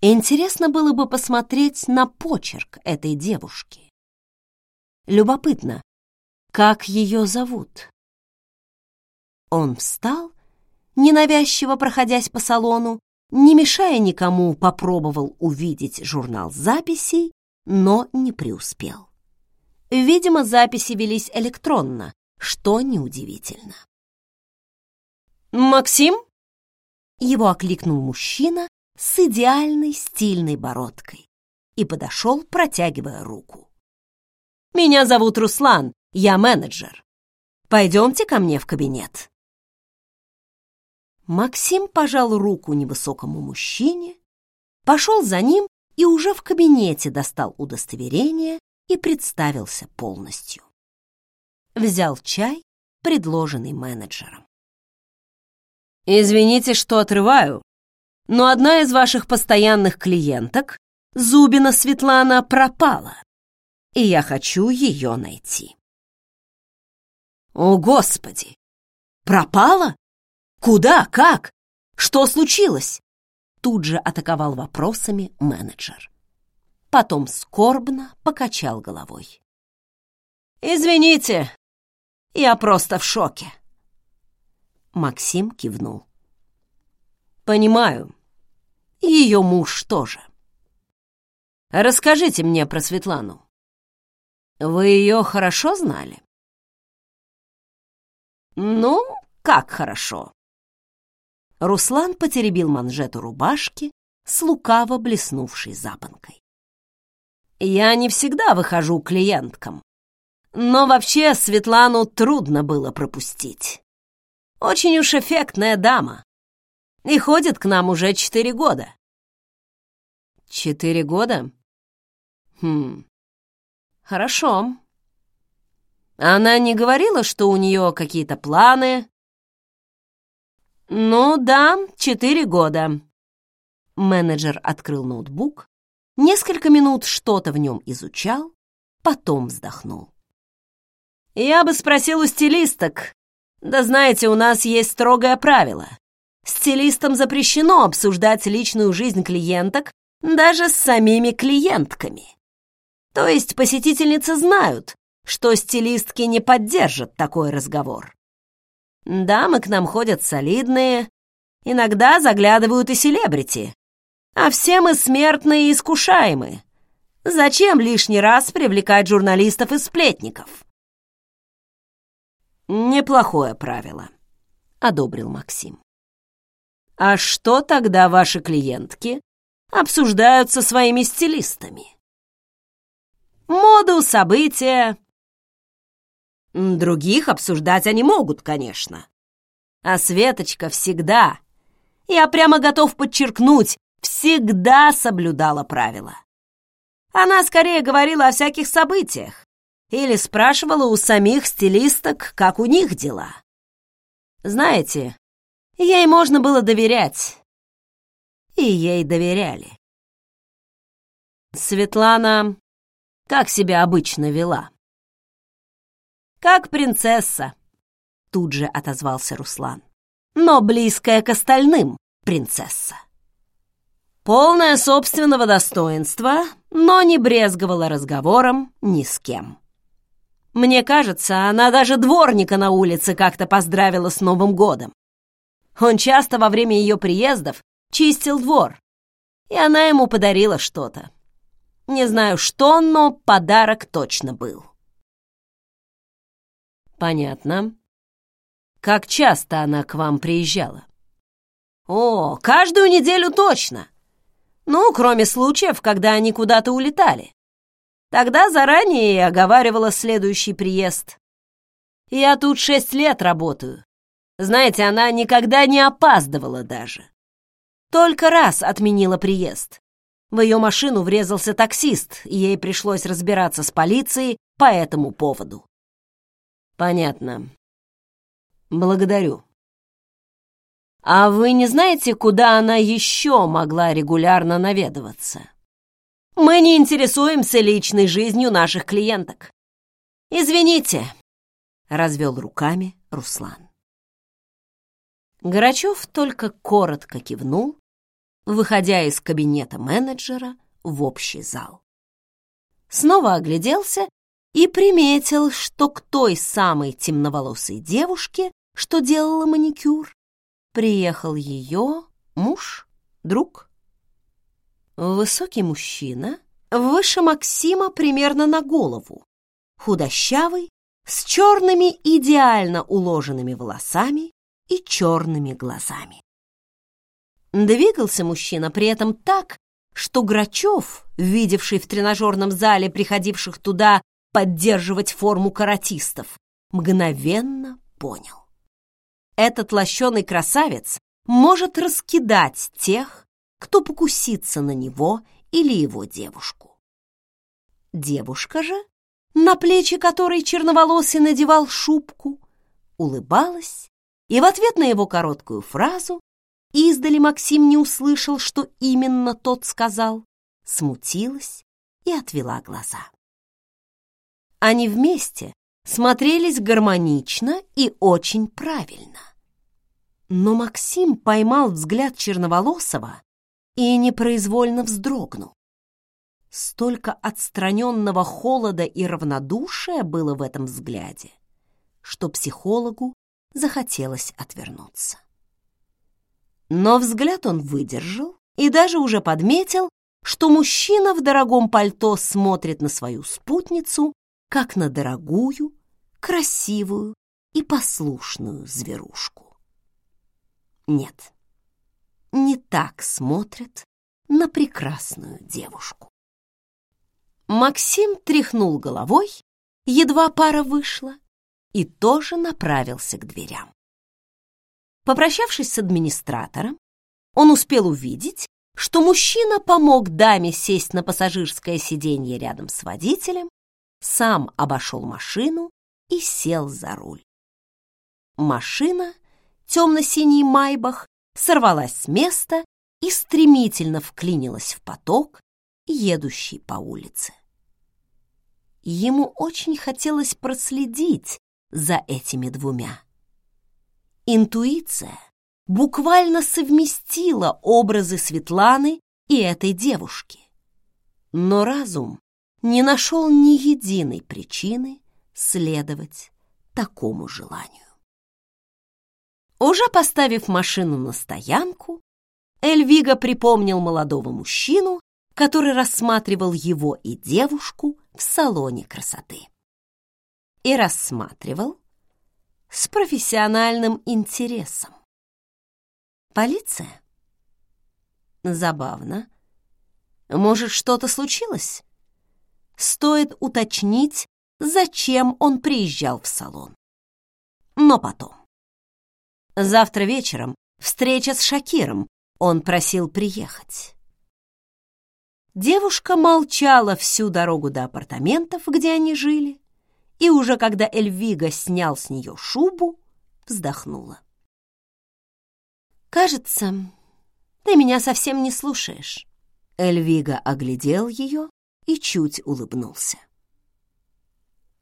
Интересно было бы посмотреть на почерк этой девушки. Любопытно, как ее зовут? Он встал, ненавязчиво проходясь по салону, не мешая никому, попробовал увидеть журнал записей, но не преуспел. Видимо, записи велись электронно, что неудивительно. «Максим?» Его окликнул мужчина с идеальной стильной бородкой и подошел, протягивая руку. «Меня зовут Руслан, я менеджер. Пойдемте ко мне в кабинет». Максим пожал руку невысокому мужчине, пошел за ним и уже в кабинете достал удостоверение и представился полностью. Взял чай, предложенный менеджером. «Извините, что отрываю, но одна из ваших постоянных клиенток, Зубина Светлана, пропала, и я хочу ее найти». «О, Господи! Пропала? Куда? Как? Что случилось?» Тут же атаковал вопросами менеджер. Потом скорбно покачал головой. «Извините, я просто в шоке». Максим кивнул. «Понимаю. Ее муж тоже. Расскажите мне про Светлану. Вы ее хорошо знали?» «Ну, как хорошо?» Руслан потеребил манжету рубашки с лукаво блеснувшей запонкой. «Я не всегда выхожу клиенткам, но вообще Светлану трудно было пропустить. Очень уж эффектная дама. И ходит к нам уже четыре года. Четыре года? Хм, хорошо. Она не говорила, что у нее какие-то планы? Ну да, четыре года. Менеджер открыл ноутбук, несколько минут что-то в нем изучал, потом вздохнул. Я бы спросил у стилисток, да знаете, у нас есть строгое правило. Стилистам запрещено обсуждать личную жизнь клиенток даже с самими клиентками. То есть посетительницы знают, что стилистки не поддержат такой разговор. Дамы к нам ходят солидные, иногда заглядывают и селебрити. А все мы смертные и искушаемы. Зачем лишний раз привлекать журналистов и сплетников? «Неплохое правило», — одобрил Максим. «А что тогда ваши клиентки обсуждают со своими стилистами?» «Моду, события». Других обсуждать они могут, конечно. А Светочка всегда, я прямо готов подчеркнуть, всегда соблюдала правила. Она скорее говорила о всяких событиях, или спрашивала у самих стилисток, как у них дела. Знаете, ей можно было доверять. И ей доверяли. Светлана как себя обычно вела? Как принцесса, тут же отозвался Руслан. Но близкая к остальным принцесса. Полная собственного достоинства, но не брезговала разговором ни с кем. Мне кажется, она даже дворника на улице как-то поздравила с Новым годом. Он часто во время ее приездов чистил двор, и она ему подарила что-то. Не знаю что, но подарок точно был. Понятно. Как часто она к вам приезжала? О, каждую неделю точно. Ну, кроме случаев, когда они куда-то улетали. Тогда заранее оговаривала следующий приезд. Я тут шесть лет работаю. Знаете, она никогда не опаздывала даже. Только раз отменила приезд. В ее машину врезался таксист, и ей пришлось разбираться с полицией по этому поводу. Понятно. Благодарю. А вы не знаете, куда она еще могла регулярно наведываться? Мы не интересуемся личной жизнью наших клиенток. Извините, развел руками Руслан. Горачев только коротко кивнул, выходя из кабинета менеджера в общий зал. Снова огляделся и приметил, что к той самой темноволосой девушке, что делала маникюр, приехал ее муж, друг. Высокий мужчина, выше Максима примерно на голову, худощавый, с черными идеально уложенными волосами и черными глазами. Двигался мужчина при этом так, что Грачев, видевший в тренажерном зале приходивших туда поддерживать форму каратистов, мгновенно понял. Этот лощеный красавец может раскидать тех, кто покусится на него или его девушку. Девушка же, на плечи которой черноволосый надевал шубку, улыбалась и в ответ на его короткую фразу Издали Максим не услышал, что именно тот сказал, смутилась и отвела глаза. Они вместе смотрелись гармонично и очень правильно. Но Максим поймал взгляд Черноволосова и непроизвольно вздрогнул. Столько отстраненного холода и равнодушия было в этом взгляде, что психологу захотелось отвернуться. Но взгляд он выдержал и даже уже подметил, что мужчина в дорогом пальто смотрит на свою спутницу, как на дорогую, красивую и послушную зверушку. Нет, не так смотрят на прекрасную девушку. Максим тряхнул головой, едва пара вышла, и тоже направился к дверям. Попрощавшись с администратором, он успел увидеть, что мужчина помог даме сесть на пассажирское сиденье рядом с водителем, сам обошел машину и сел за руль. Машина, темно-синий майбах, сорвалась с места и стремительно вклинилась в поток, едущий по улице. Ему очень хотелось проследить за этими двумя. Интуиция буквально совместила образы Светланы и этой девушки. Но разум не нашел ни единой причины следовать такому желанию. Уже поставив машину на стоянку, Эльвига припомнил молодого мужчину, который рассматривал его и девушку в салоне красоты. И рассматривал, с профессиональным интересом. Полиция? Забавно. Может, что-то случилось? Стоит уточнить, зачем он приезжал в салон. Но потом. Завтра вечером встреча с Шакиром. Он просил приехать. Девушка молчала всю дорогу до апартаментов, где они жили, и уже когда Эльвига снял с нее шубу, вздохнула. «Кажется, ты меня совсем не слушаешь». Эльвига оглядел ее и чуть улыбнулся.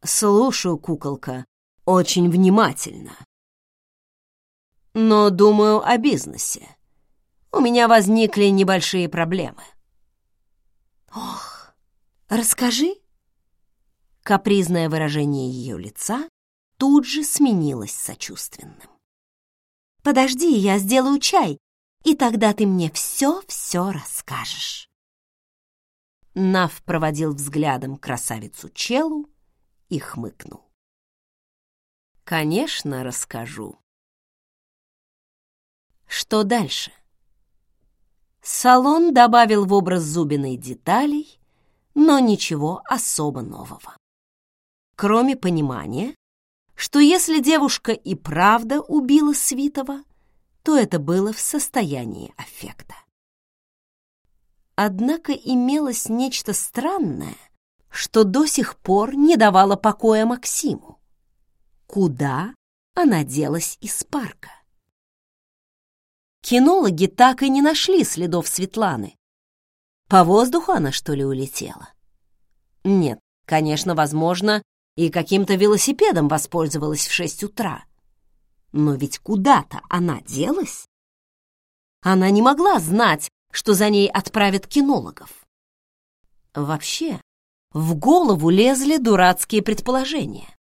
«Слушаю, куколка, очень внимательно. Но думаю о бизнесе. У меня возникли небольшие проблемы». «Ох, расскажи». Капризное выражение ее лица тут же сменилось сочувственным. «Подожди, я сделаю чай, и тогда ты мне все-все расскажешь». Нав проводил взглядом красавицу Челу и хмыкнул. «Конечно, расскажу». Что дальше? Салон добавил в образ Зубиной деталей, но ничего особо нового. Кроме понимания, что если девушка и правда убила Свитова, то это было в состоянии аффекта. Однако имелось нечто странное, что до сих пор не давало покоя Максиму. Куда она делась из парка? Кинологи так и не нашли следов Светланы. По воздуху она, что ли, улетела? Нет, конечно, возможно, и каким-то велосипедом воспользовалась в шесть утра. Но ведь куда-то она делась. Она не могла знать, что за ней отправят кинологов. Вообще, в голову лезли дурацкие предположения.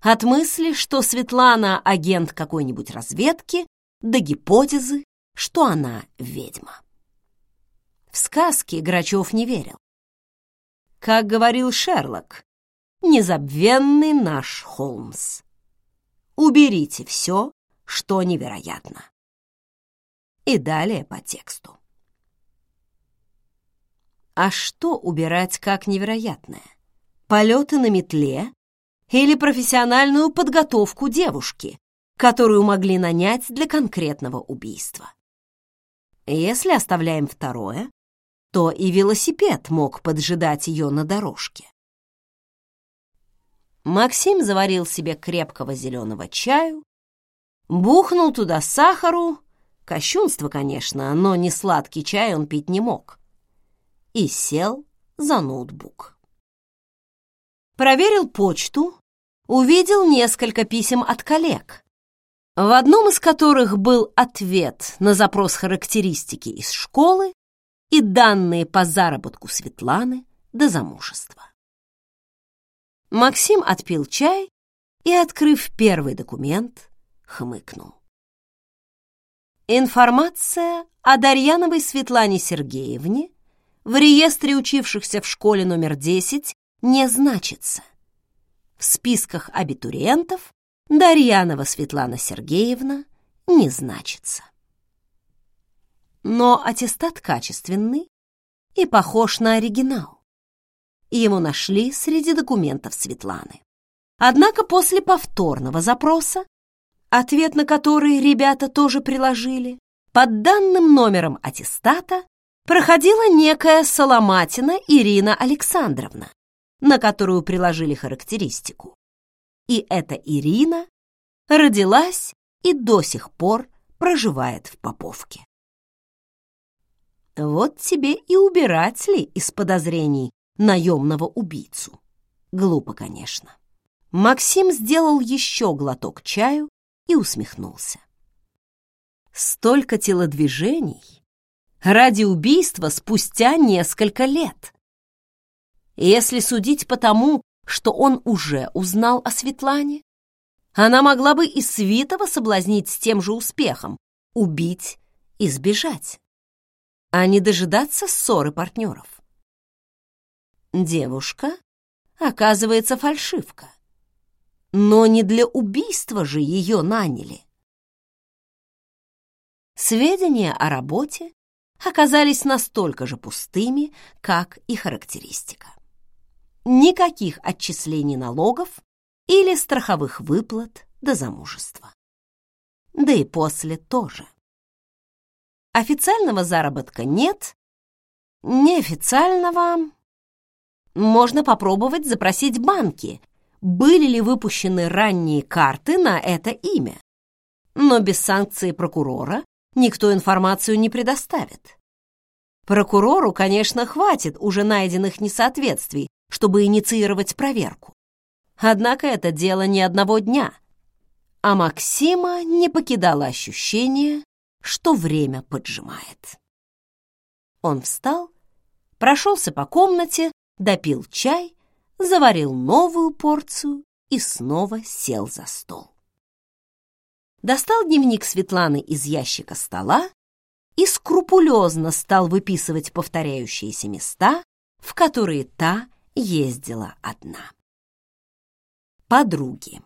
От мысли, что Светлана — агент какой-нибудь разведки, до гипотезы, что она ведьма. В сказки Грачев не верил. Как говорил Шерлок, незабвенный наш Холмс. Уберите все, что невероятно. И далее по тексту. А что убирать как невероятное? Полеты на метле или профессиональную подготовку девушки, которую могли нанять для конкретного убийства? Если оставляем второе, то и велосипед мог поджидать ее на дорожке. Максим заварил себе крепкого зеленого чаю, бухнул туда сахару, кощунство, конечно, но не сладкий чай он пить не мог, и сел за ноутбук. Проверил почту, увидел несколько писем от коллег, в одном из которых был ответ на запрос характеристики из школы и данные по заработку Светланы до замужества. Максим отпил чай и, открыв первый документ, хмыкнул. Информация о Дарьяновой Светлане Сергеевне в реестре учившихся в школе номер 10 не значится. В списках абитуриентов Дарьянова Светлана Сергеевна не значится. Но аттестат качественный и похож на оригинал его нашли среди документов Светланы. Однако после повторного запроса, ответ на который ребята тоже приложили, под данным номером аттестата проходила некая Соломатина Ирина Александровна, на которую приложили характеристику. И эта Ирина родилась и до сих пор проживает в Поповке. Вот тебе и убирать ли из подозрений наемного убийцу. Глупо, конечно. Максим сделал еще глоток чаю и усмехнулся. Столько телодвижений ради убийства спустя несколько лет. Если судить по тому, что он уже узнал о Светлане, она могла бы и Свитова соблазнить с тем же успехом, убить и сбежать, а не дожидаться ссоры партнеров. Девушка, оказывается, фальшивка. Но не для убийства же ее наняли. Сведения о работе оказались настолько же пустыми, как и характеристика. Никаких отчислений налогов или страховых выплат до замужества. Да и после тоже. Официального заработка нет, неофициального можно попробовать запросить банки, были ли выпущены ранние карты на это имя. Но без санкции прокурора никто информацию не предоставит. Прокурору, конечно, хватит уже найденных несоответствий, чтобы инициировать проверку. Однако это дело не одного дня, а Максима не покидало ощущение, что время поджимает. Он встал, прошелся по комнате, допил чай, заварил новую порцию и снова сел за стол. Достал дневник Светланы из ящика стола и скрупулезно стал выписывать повторяющиеся места, в которые та ездила одна. Подруги.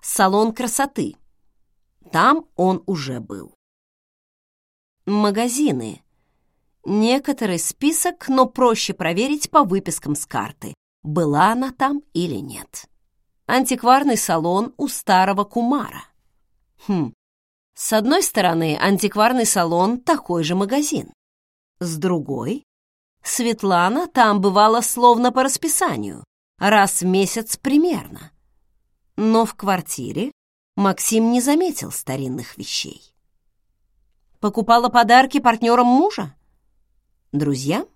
Салон красоты. Там он уже был. Магазины. Некоторый список, но проще проверить по выпискам с карты, была она там или нет. Антикварный салон у старого кумара. Хм, с одной стороны, антикварный салон — такой же магазин. С другой, Светлана там бывала словно по расписанию, раз в месяц примерно. Но в квартире Максим не заметил старинных вещей. Покупала подарки партнерам мужа? Друзьям?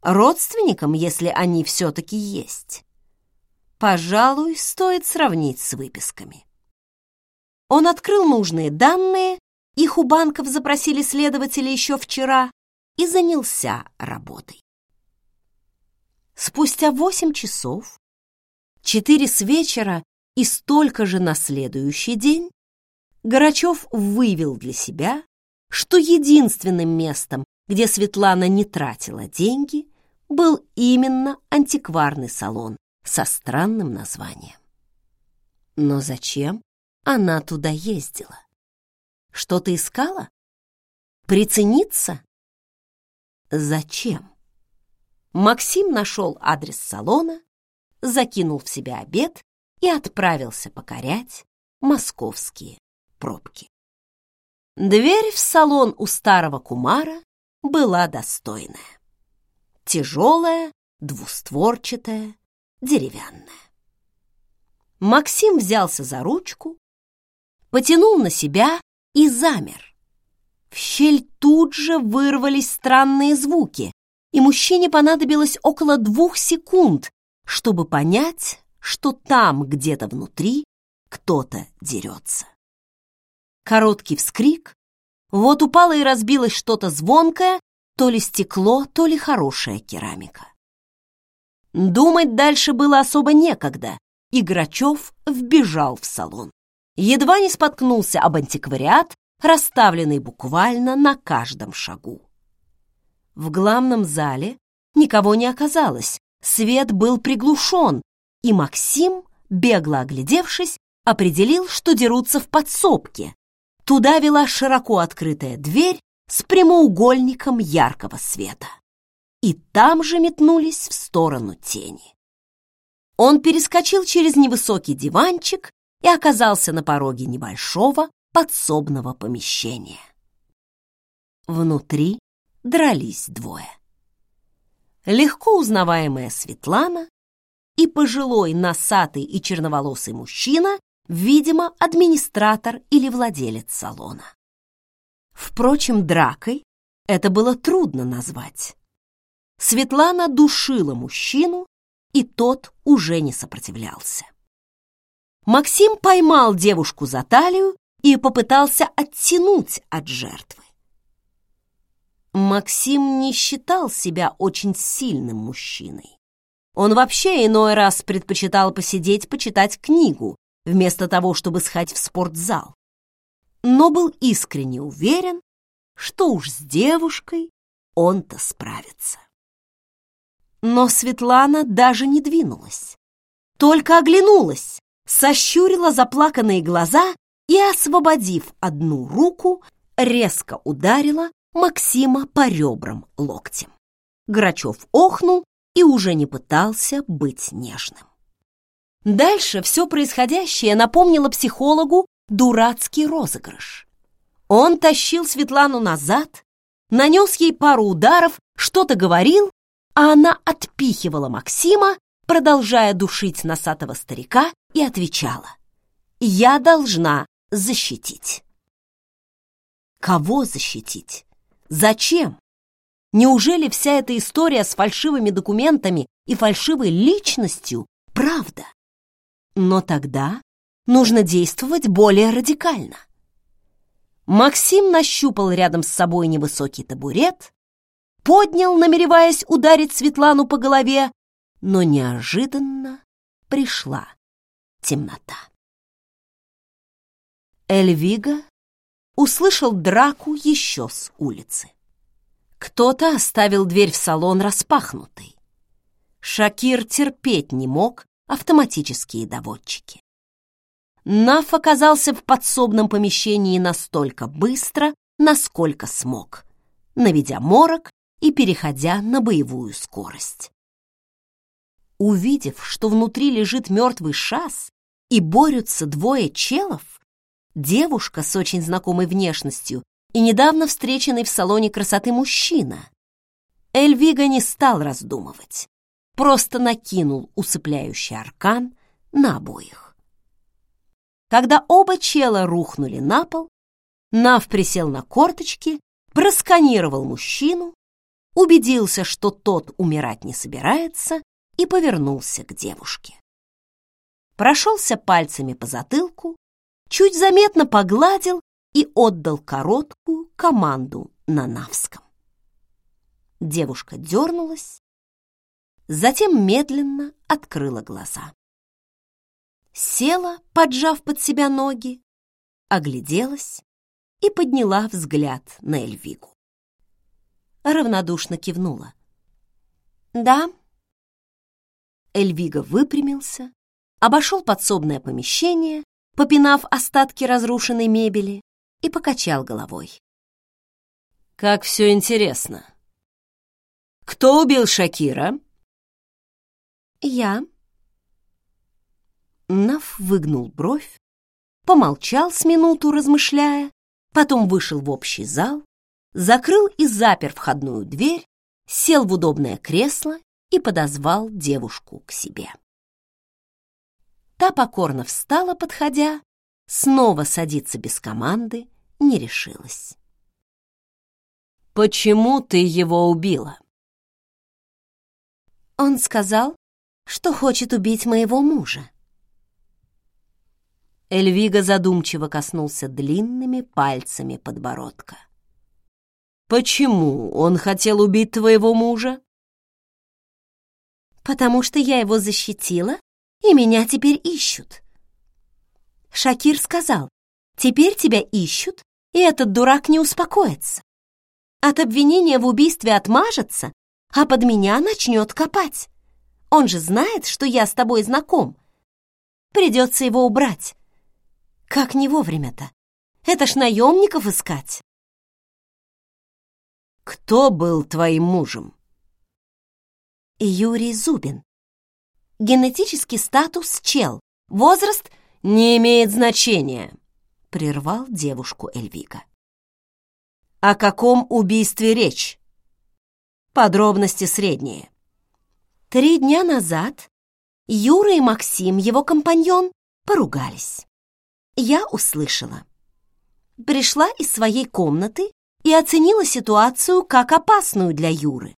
Родственникам, если они все-таки есть? Пожалуй, стоит сравнить с выписками. Он открыл нужные данные, их у банков запросили следователи еще вчера, и занялся работой. Спустя восемь часов, четыре с вечера и столько же на следующий день, Горачев вывел для себя, что единственным местом, где Светлана не тратила деньги, был именно антикварный салон со странным названием. Но зачем она туда ездила? Что-то искала? Прицениться? Зачем? Максим нашел адрес салона, закинул в себя обед и отправился покорять московские пробки. Дверь в салон у старого кумара была достойная. Тяжелая, двустворчатая, деревянная. Максим взялся за ручку потянул на себя и замер. В щель тут же вырвались странные звуки, и мужчине понадобилось около двух секунд, чтобы понять, что там где-то внутри кто-то дерется. Короткий вскрик, вот упало и разбилось что-то звонкое, то ли стекло, то ли хорошая керамика. Думать дальше было особо некогда, и Грачев вбежал в салон едва не споткнулся об антиквариат, расставленный буквально на каждом шагу. В главном зале никого не оказалось, свет был приглушен, и Максим, бегло оглядевшись, определил, что дерутся в подсобке. Туда вела широко открытая дверь с прямоугольником яркого света. И там же метнулись в сторону тени. Он перескочил через невысокий диванчик и оказался на пороге небольшого подсобного помещения. Внутри дрались двое. Легко узнаваемая Светлана и пожилой носатый и черноволосый мужчина, видимо, администратор или владелец салона. Впрочем, дракой это было трудно назвать. Светлана душила мужчину, и тот уже не сопротивлялся. Максим поймал девушку за талию и попытался оттянуть от жертвы. Максим не считал себя очень сильным мужчиной. Он вообще иной раз предпочитал посидеть, почитать книгу, вместо того, чтобы сходить в спортзал. Но был искренне уверен, что уж с девушкой он-то справится. Но Светлана даже не двинулась, только оглянулась, сощурила заплаканные глаза и, освободив одну руку, резко ударила Максима по ребрам локтем. Грачев охнул и уже не пытался быть нежным. Дальше все происходящее напомнило психологу дурацкий розыгрыш. Он тащил Светлану назад, нанес ей пару ударов, что-то говорил, а она отпихивала Максима, продолжая душить носатого старика, и отвечала. «Я должна защитить». Кого защитить? Зачем? Неужели вся эта история с фальшивыми документами и фальшивой личностью — правда? Но тогда нужно действовать более радикально. Максим нащупал рядом с собой невысокий табурет, поднял, намереваясь ударить Светлану по голове, но неожиданно пришла темнота. Эльвига услышал драку еще с улицы. Кто-то оставил дверь в салон распахнутой. Шакир терпеть не мог автоматические доводчики. Наф оказался в подсобном помещении настолько быстро, насколько смог, наведя морок и переходя на боевую скорость. Увидев, что внутри лежит мертвый шас и борются двое челов, девушка с очень знакомой внешностью и недавно встреченный в салоне красоты мужчина, Эльвига не стал раздумывать, просто накинул усыпляющий аркан на обоих. Когда оба чела рухнули на пол, Нав присел на корточки, просканировал мужчину, убедился, что тот умирать не собирается, и повернулся к девушке. Прошелся пальцами по затылку, чуть заметно погладил и отдал короткую команду на Навском. Девушка дернулась, затем медленно открыла глаза. Села, поджав под себя ноги, огляделась и подняла взгляд на Эльвигу. Равнодушно кивнула. «Да». Эльвига выпрямился, обошел подсобное помещение попинав остатки разрушенной мебели, и покачал головой. «Как все интересно. Кто убил Шакира?» «Я». Нав выгнул бровь, помолчал с минуту, размышляя, потом вышел в общий зал, закрыл и запер входную дверь, сел в удобное кресло и подозвал девушку к себе. Та покорно встала, подходя, снова садиться без команды не решилась. «Почему ты его убила?» Он сказал, что хочет убить моего мужа. Эльвига задумчиво коснулся длинными пальцами подбородка. «Почему он хотел убить твоего мужа?» «Потому что я его защитила и меня теперь ищут. Шакир сказал, теперь тебя ищут, и этот дурак не успокоится. От обвинения в убийстве отмажется, а под меня начнет копать. Он же знает, что я с тобой знаком. Придется его убрать. Как не вовремя-то? Это ж наемников искать. Кто был твоим мужем? Юрий Зубин. Генетический статус чел. Возраст не имеет значения, прервал девушку Эльвига. О каком убийстве речь? Подробности средние. Три дня назад Юра и Максим, его компаньон, поругались. Я услышала. Пришла из своей комнаты и оценила ситуацию как опасную для Юры.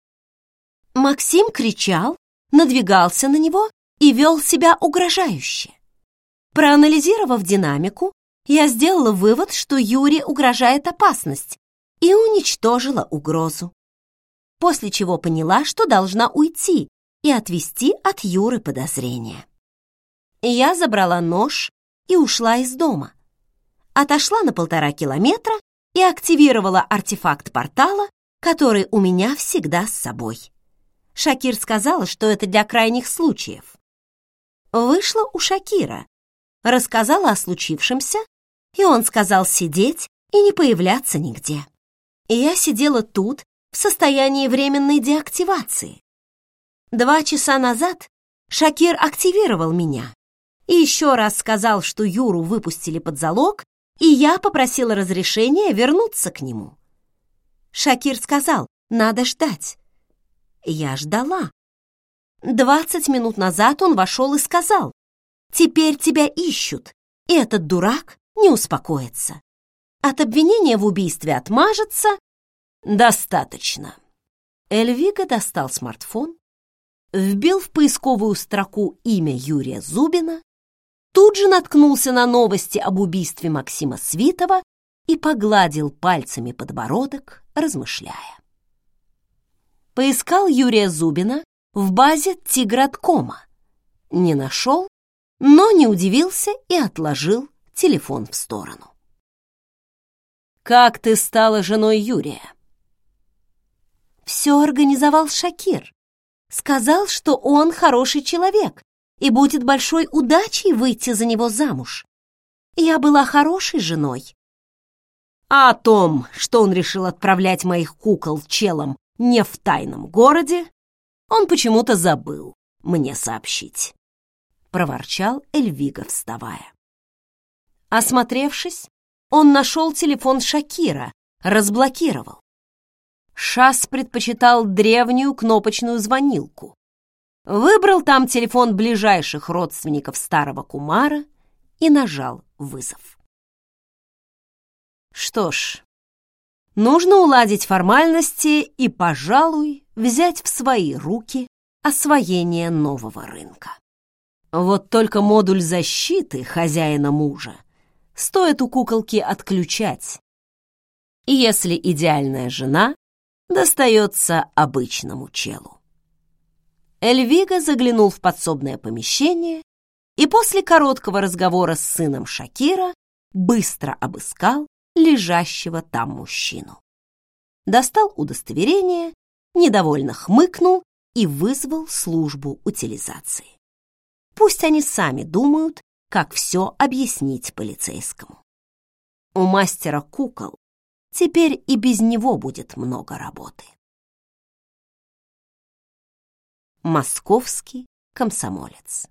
Максим кричал, надвигался на него и вел себя угрожающе. Проанализировав динамику, я сделала вывод, что Юре угрожает опасность и уничтожила угрозу. После чего поняла, что должна уйти и отвести от Юры подозрения. Я забрала нож и ушла из дома. Отошла на полтора километра и активировала артефакт портала, который у меня всегда с собой. Шакир сказала, что это для крайних случаев. Вышла у Шакира, рассказала о случившемся, и он сказал сидеть и не появляться нигде. И я сидела тут в состоянии временной деактивации. Два часа назад Шакир активировал меня и еще раз сказал, что Юру выпустили под залог, и я попросила разрешения вернуться к нему. Шакир сказал, надо ждать. Я ждала. Двадцать минут назад он вошел и сказал, «Теперь тебя ищут, и этот дурак не успокоится. От обвинения в убийстве отмажется». «Достаточно». Эльвига достал смартфон, вбил в поисковую строку имя Юрия Зубина, тут же наткнулся на новости об убийстве Максима Свитова и погладил пальцами подбородок, размышляя. Поискал Юрия Зубина в базе Тиграткома. Не нашел, но не удивился и отложил телефон в сторону. «Как ты стала женой Юрия?» «Все организовал Шакир. Сказал, что он хороший человек и будет большой удачей выйти за него замуж. Я была хорошей женой». «А о том, что он решил отправлять моих кукол челом не в тайном городе, он почему-то забыл мне сообщить», — проворчал Эльвига, вставая. Осмотревшись, он нашел телефон Шакира, разблокировал. Шас предпочитал древнюю кнопочную звонилку. Выбрал там телефон ближайших родственников старого кумара и нажал вызов. Что ж, нужно уладить формальности и, пожалуй, взять в свои руки освоение нового рынка. Вот только модуль защиты хозяина мужа стоит у куколки отключать, если идеальная жена достается обычному челу. Эльвига заглянул в подсобное помещение и после короткого разговора с сыном Шакира быстро обыскал лежащего там мужчину. Достал удостоверение недовольно хмыкнул и вызвал службу утилизации. Пусть они сами думают, как все объяснить полицейскому. У мастера кукол теперь и без него будет много работы. Московский комсомолец.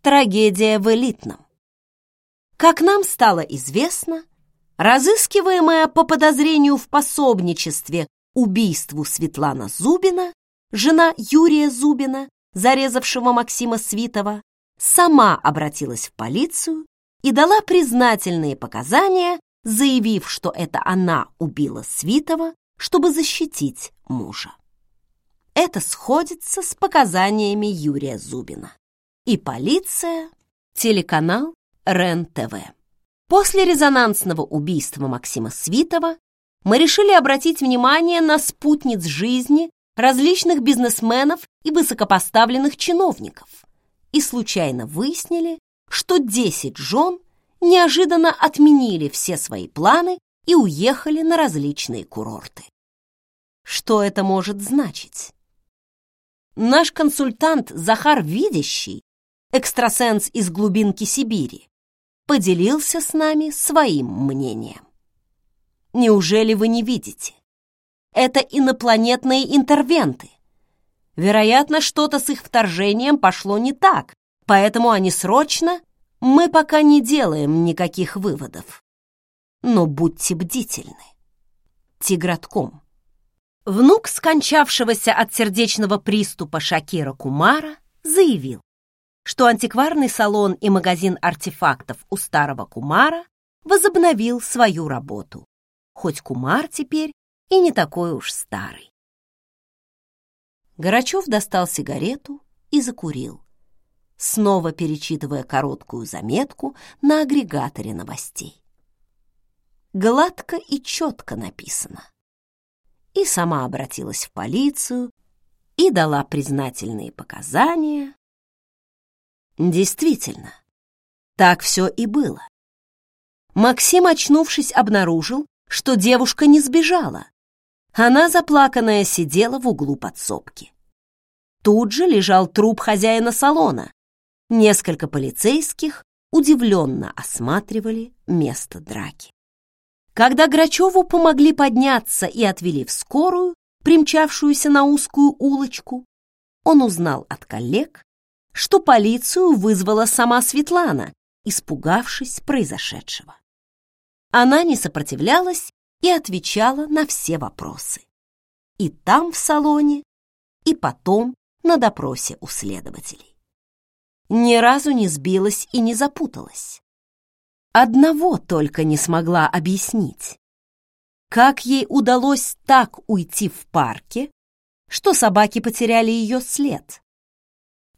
Трагедия в элитном. Как нам стало известно, разыскиваемая по подозрению в пособничестве убийству Светлана Зубина, жена Юрия Зубина, зарезавшего Максима Свитова, сама обратилась в полицию и дала признательные показания, заявив, что это она убила Свитова, чтобы защитить мужа. Это сходится с показаниями Юрия Зубина. И полиция, телеканал РЕН-ТВ. После резонансного убийства Максима Свитова мы решили обратить внимание на спутниц жизни различных бизнесменов и высокопоставленных чиновников и случайно выяснили, что 10 жен неожиданно отменили все свои планы и уехали на различные курорты. Что это может значить? Наш консультант Захар Видящий, экстрасенс из глубинки Сибири, поделился с нами своим мнением. Неужели вы не видите? Это инопланетные интервенты. Вероятно, что-то с их вторжением пошло не так, поэтому они срочно... Мы пока не делаем никаких выводов. Но будьте бдительны. Тигратком. Внук скончавшегося от сердечного приступа Шакира Кумара заявил, что антикварный салон и магазин артефактов у старого Кумара возобновил свою работу хоть Кумар теперь и не такой уж старый. Горачев достал сигарету и закурил, снова перечитывая короткую заметку на агрегаторе новостей. Гладко и четко написано. И сама обратилась в полицию и дала признательные показания. Действительно, так все и было. Максим, очнувшись, обнаружил, что девушка не сбежала. Она, заплаканная, сидела в углу подсобки. Тут же лежал труп хозяина салона. Несколько полицейских удивленно осматривали место драки. Когда Грачеву помогли подняться и отвели в скорую, примчавшуюся на узкую улочку, он узнал от коллег, что полицию вызвала сама Светлана, испугавшись произошедшего. Она не сопротивлялась и отвечала на все вопросы. И там, в салоне, и потом на допросе у следователей. Ни разу не сбилась и не запуталась. Одного только не смогла объяснить. Как ей удалось так уйти в парке, что собаки потеряли ее след?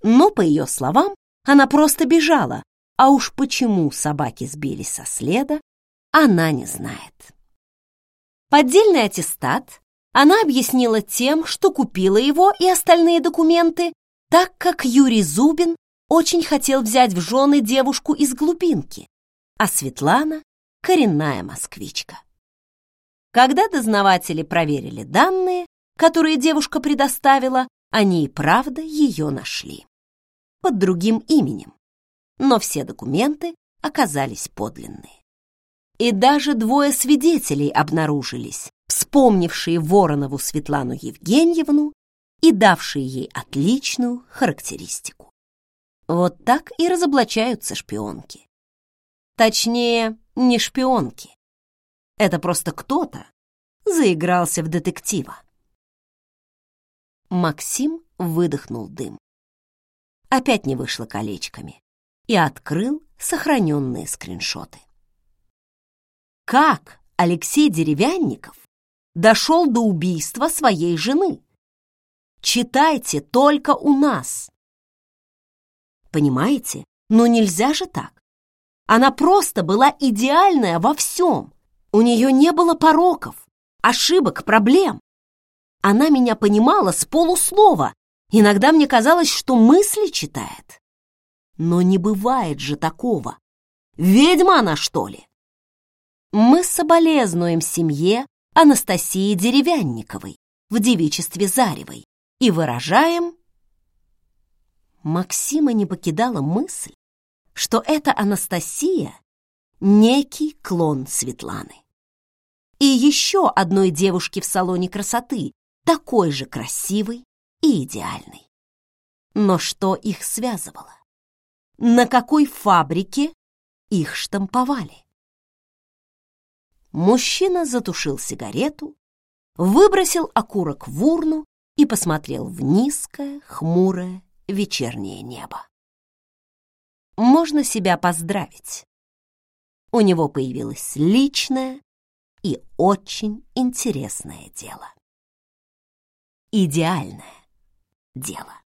Но, по ее словам, она просто бежала, а уж почему собаки сбились со следа, она не знает. Поддельный аттестат она объяснила тем, что купила его и остальные документы, так как Юрий Зубин очень хотел взять в жены девушку из глубинки, а Светлана — коренная москвичка. Когда дознаватели проверили данные, которые девушка предоставила, они и правда ее нашли. Под другим именем. Но все документы оказались подлинные. И даже двое свидетелей обнаружились, вспомнившие Воронову Светлану Евгеньевну и давшие ей отличную характеристику. Вот так и разоблачаются шпионки. Точнее, не шпионки. Это просто кто-то заигрался в детектива. Максим выдохнул дым. Опять не вышло колечками и открыл сохраненные скриншоты. Как Алексей Деревянников дошел до убийства своей жены? Читайте только у нас. Понимаете? Но нельзя же так. Она просто была идеальная во всем. У нее не было пороков, ошибок, проблем. Она меня понимала с полуслова. Иногда мне казалось, что мысли читает. Но не бывает же такого. Ведьма она, что ли? Мы соболезнуем семье Анастасии Деревянниковой в девичестве Заревой и выражаем... Максима не покидала мысль, что эта Анастасия — некий клон Светланы. И еще одной девушки в салоне красоты, такой же красивой и идеальной. Но что их связывало? На какой фабрике их штамповали? Мужчина затушил сигарету, выбросил окурок в урну и посмотрел в низкое, хмурое вечернее небо можно себя поздравить. У него появилось личное и очень интересное дело. Идеальное дело.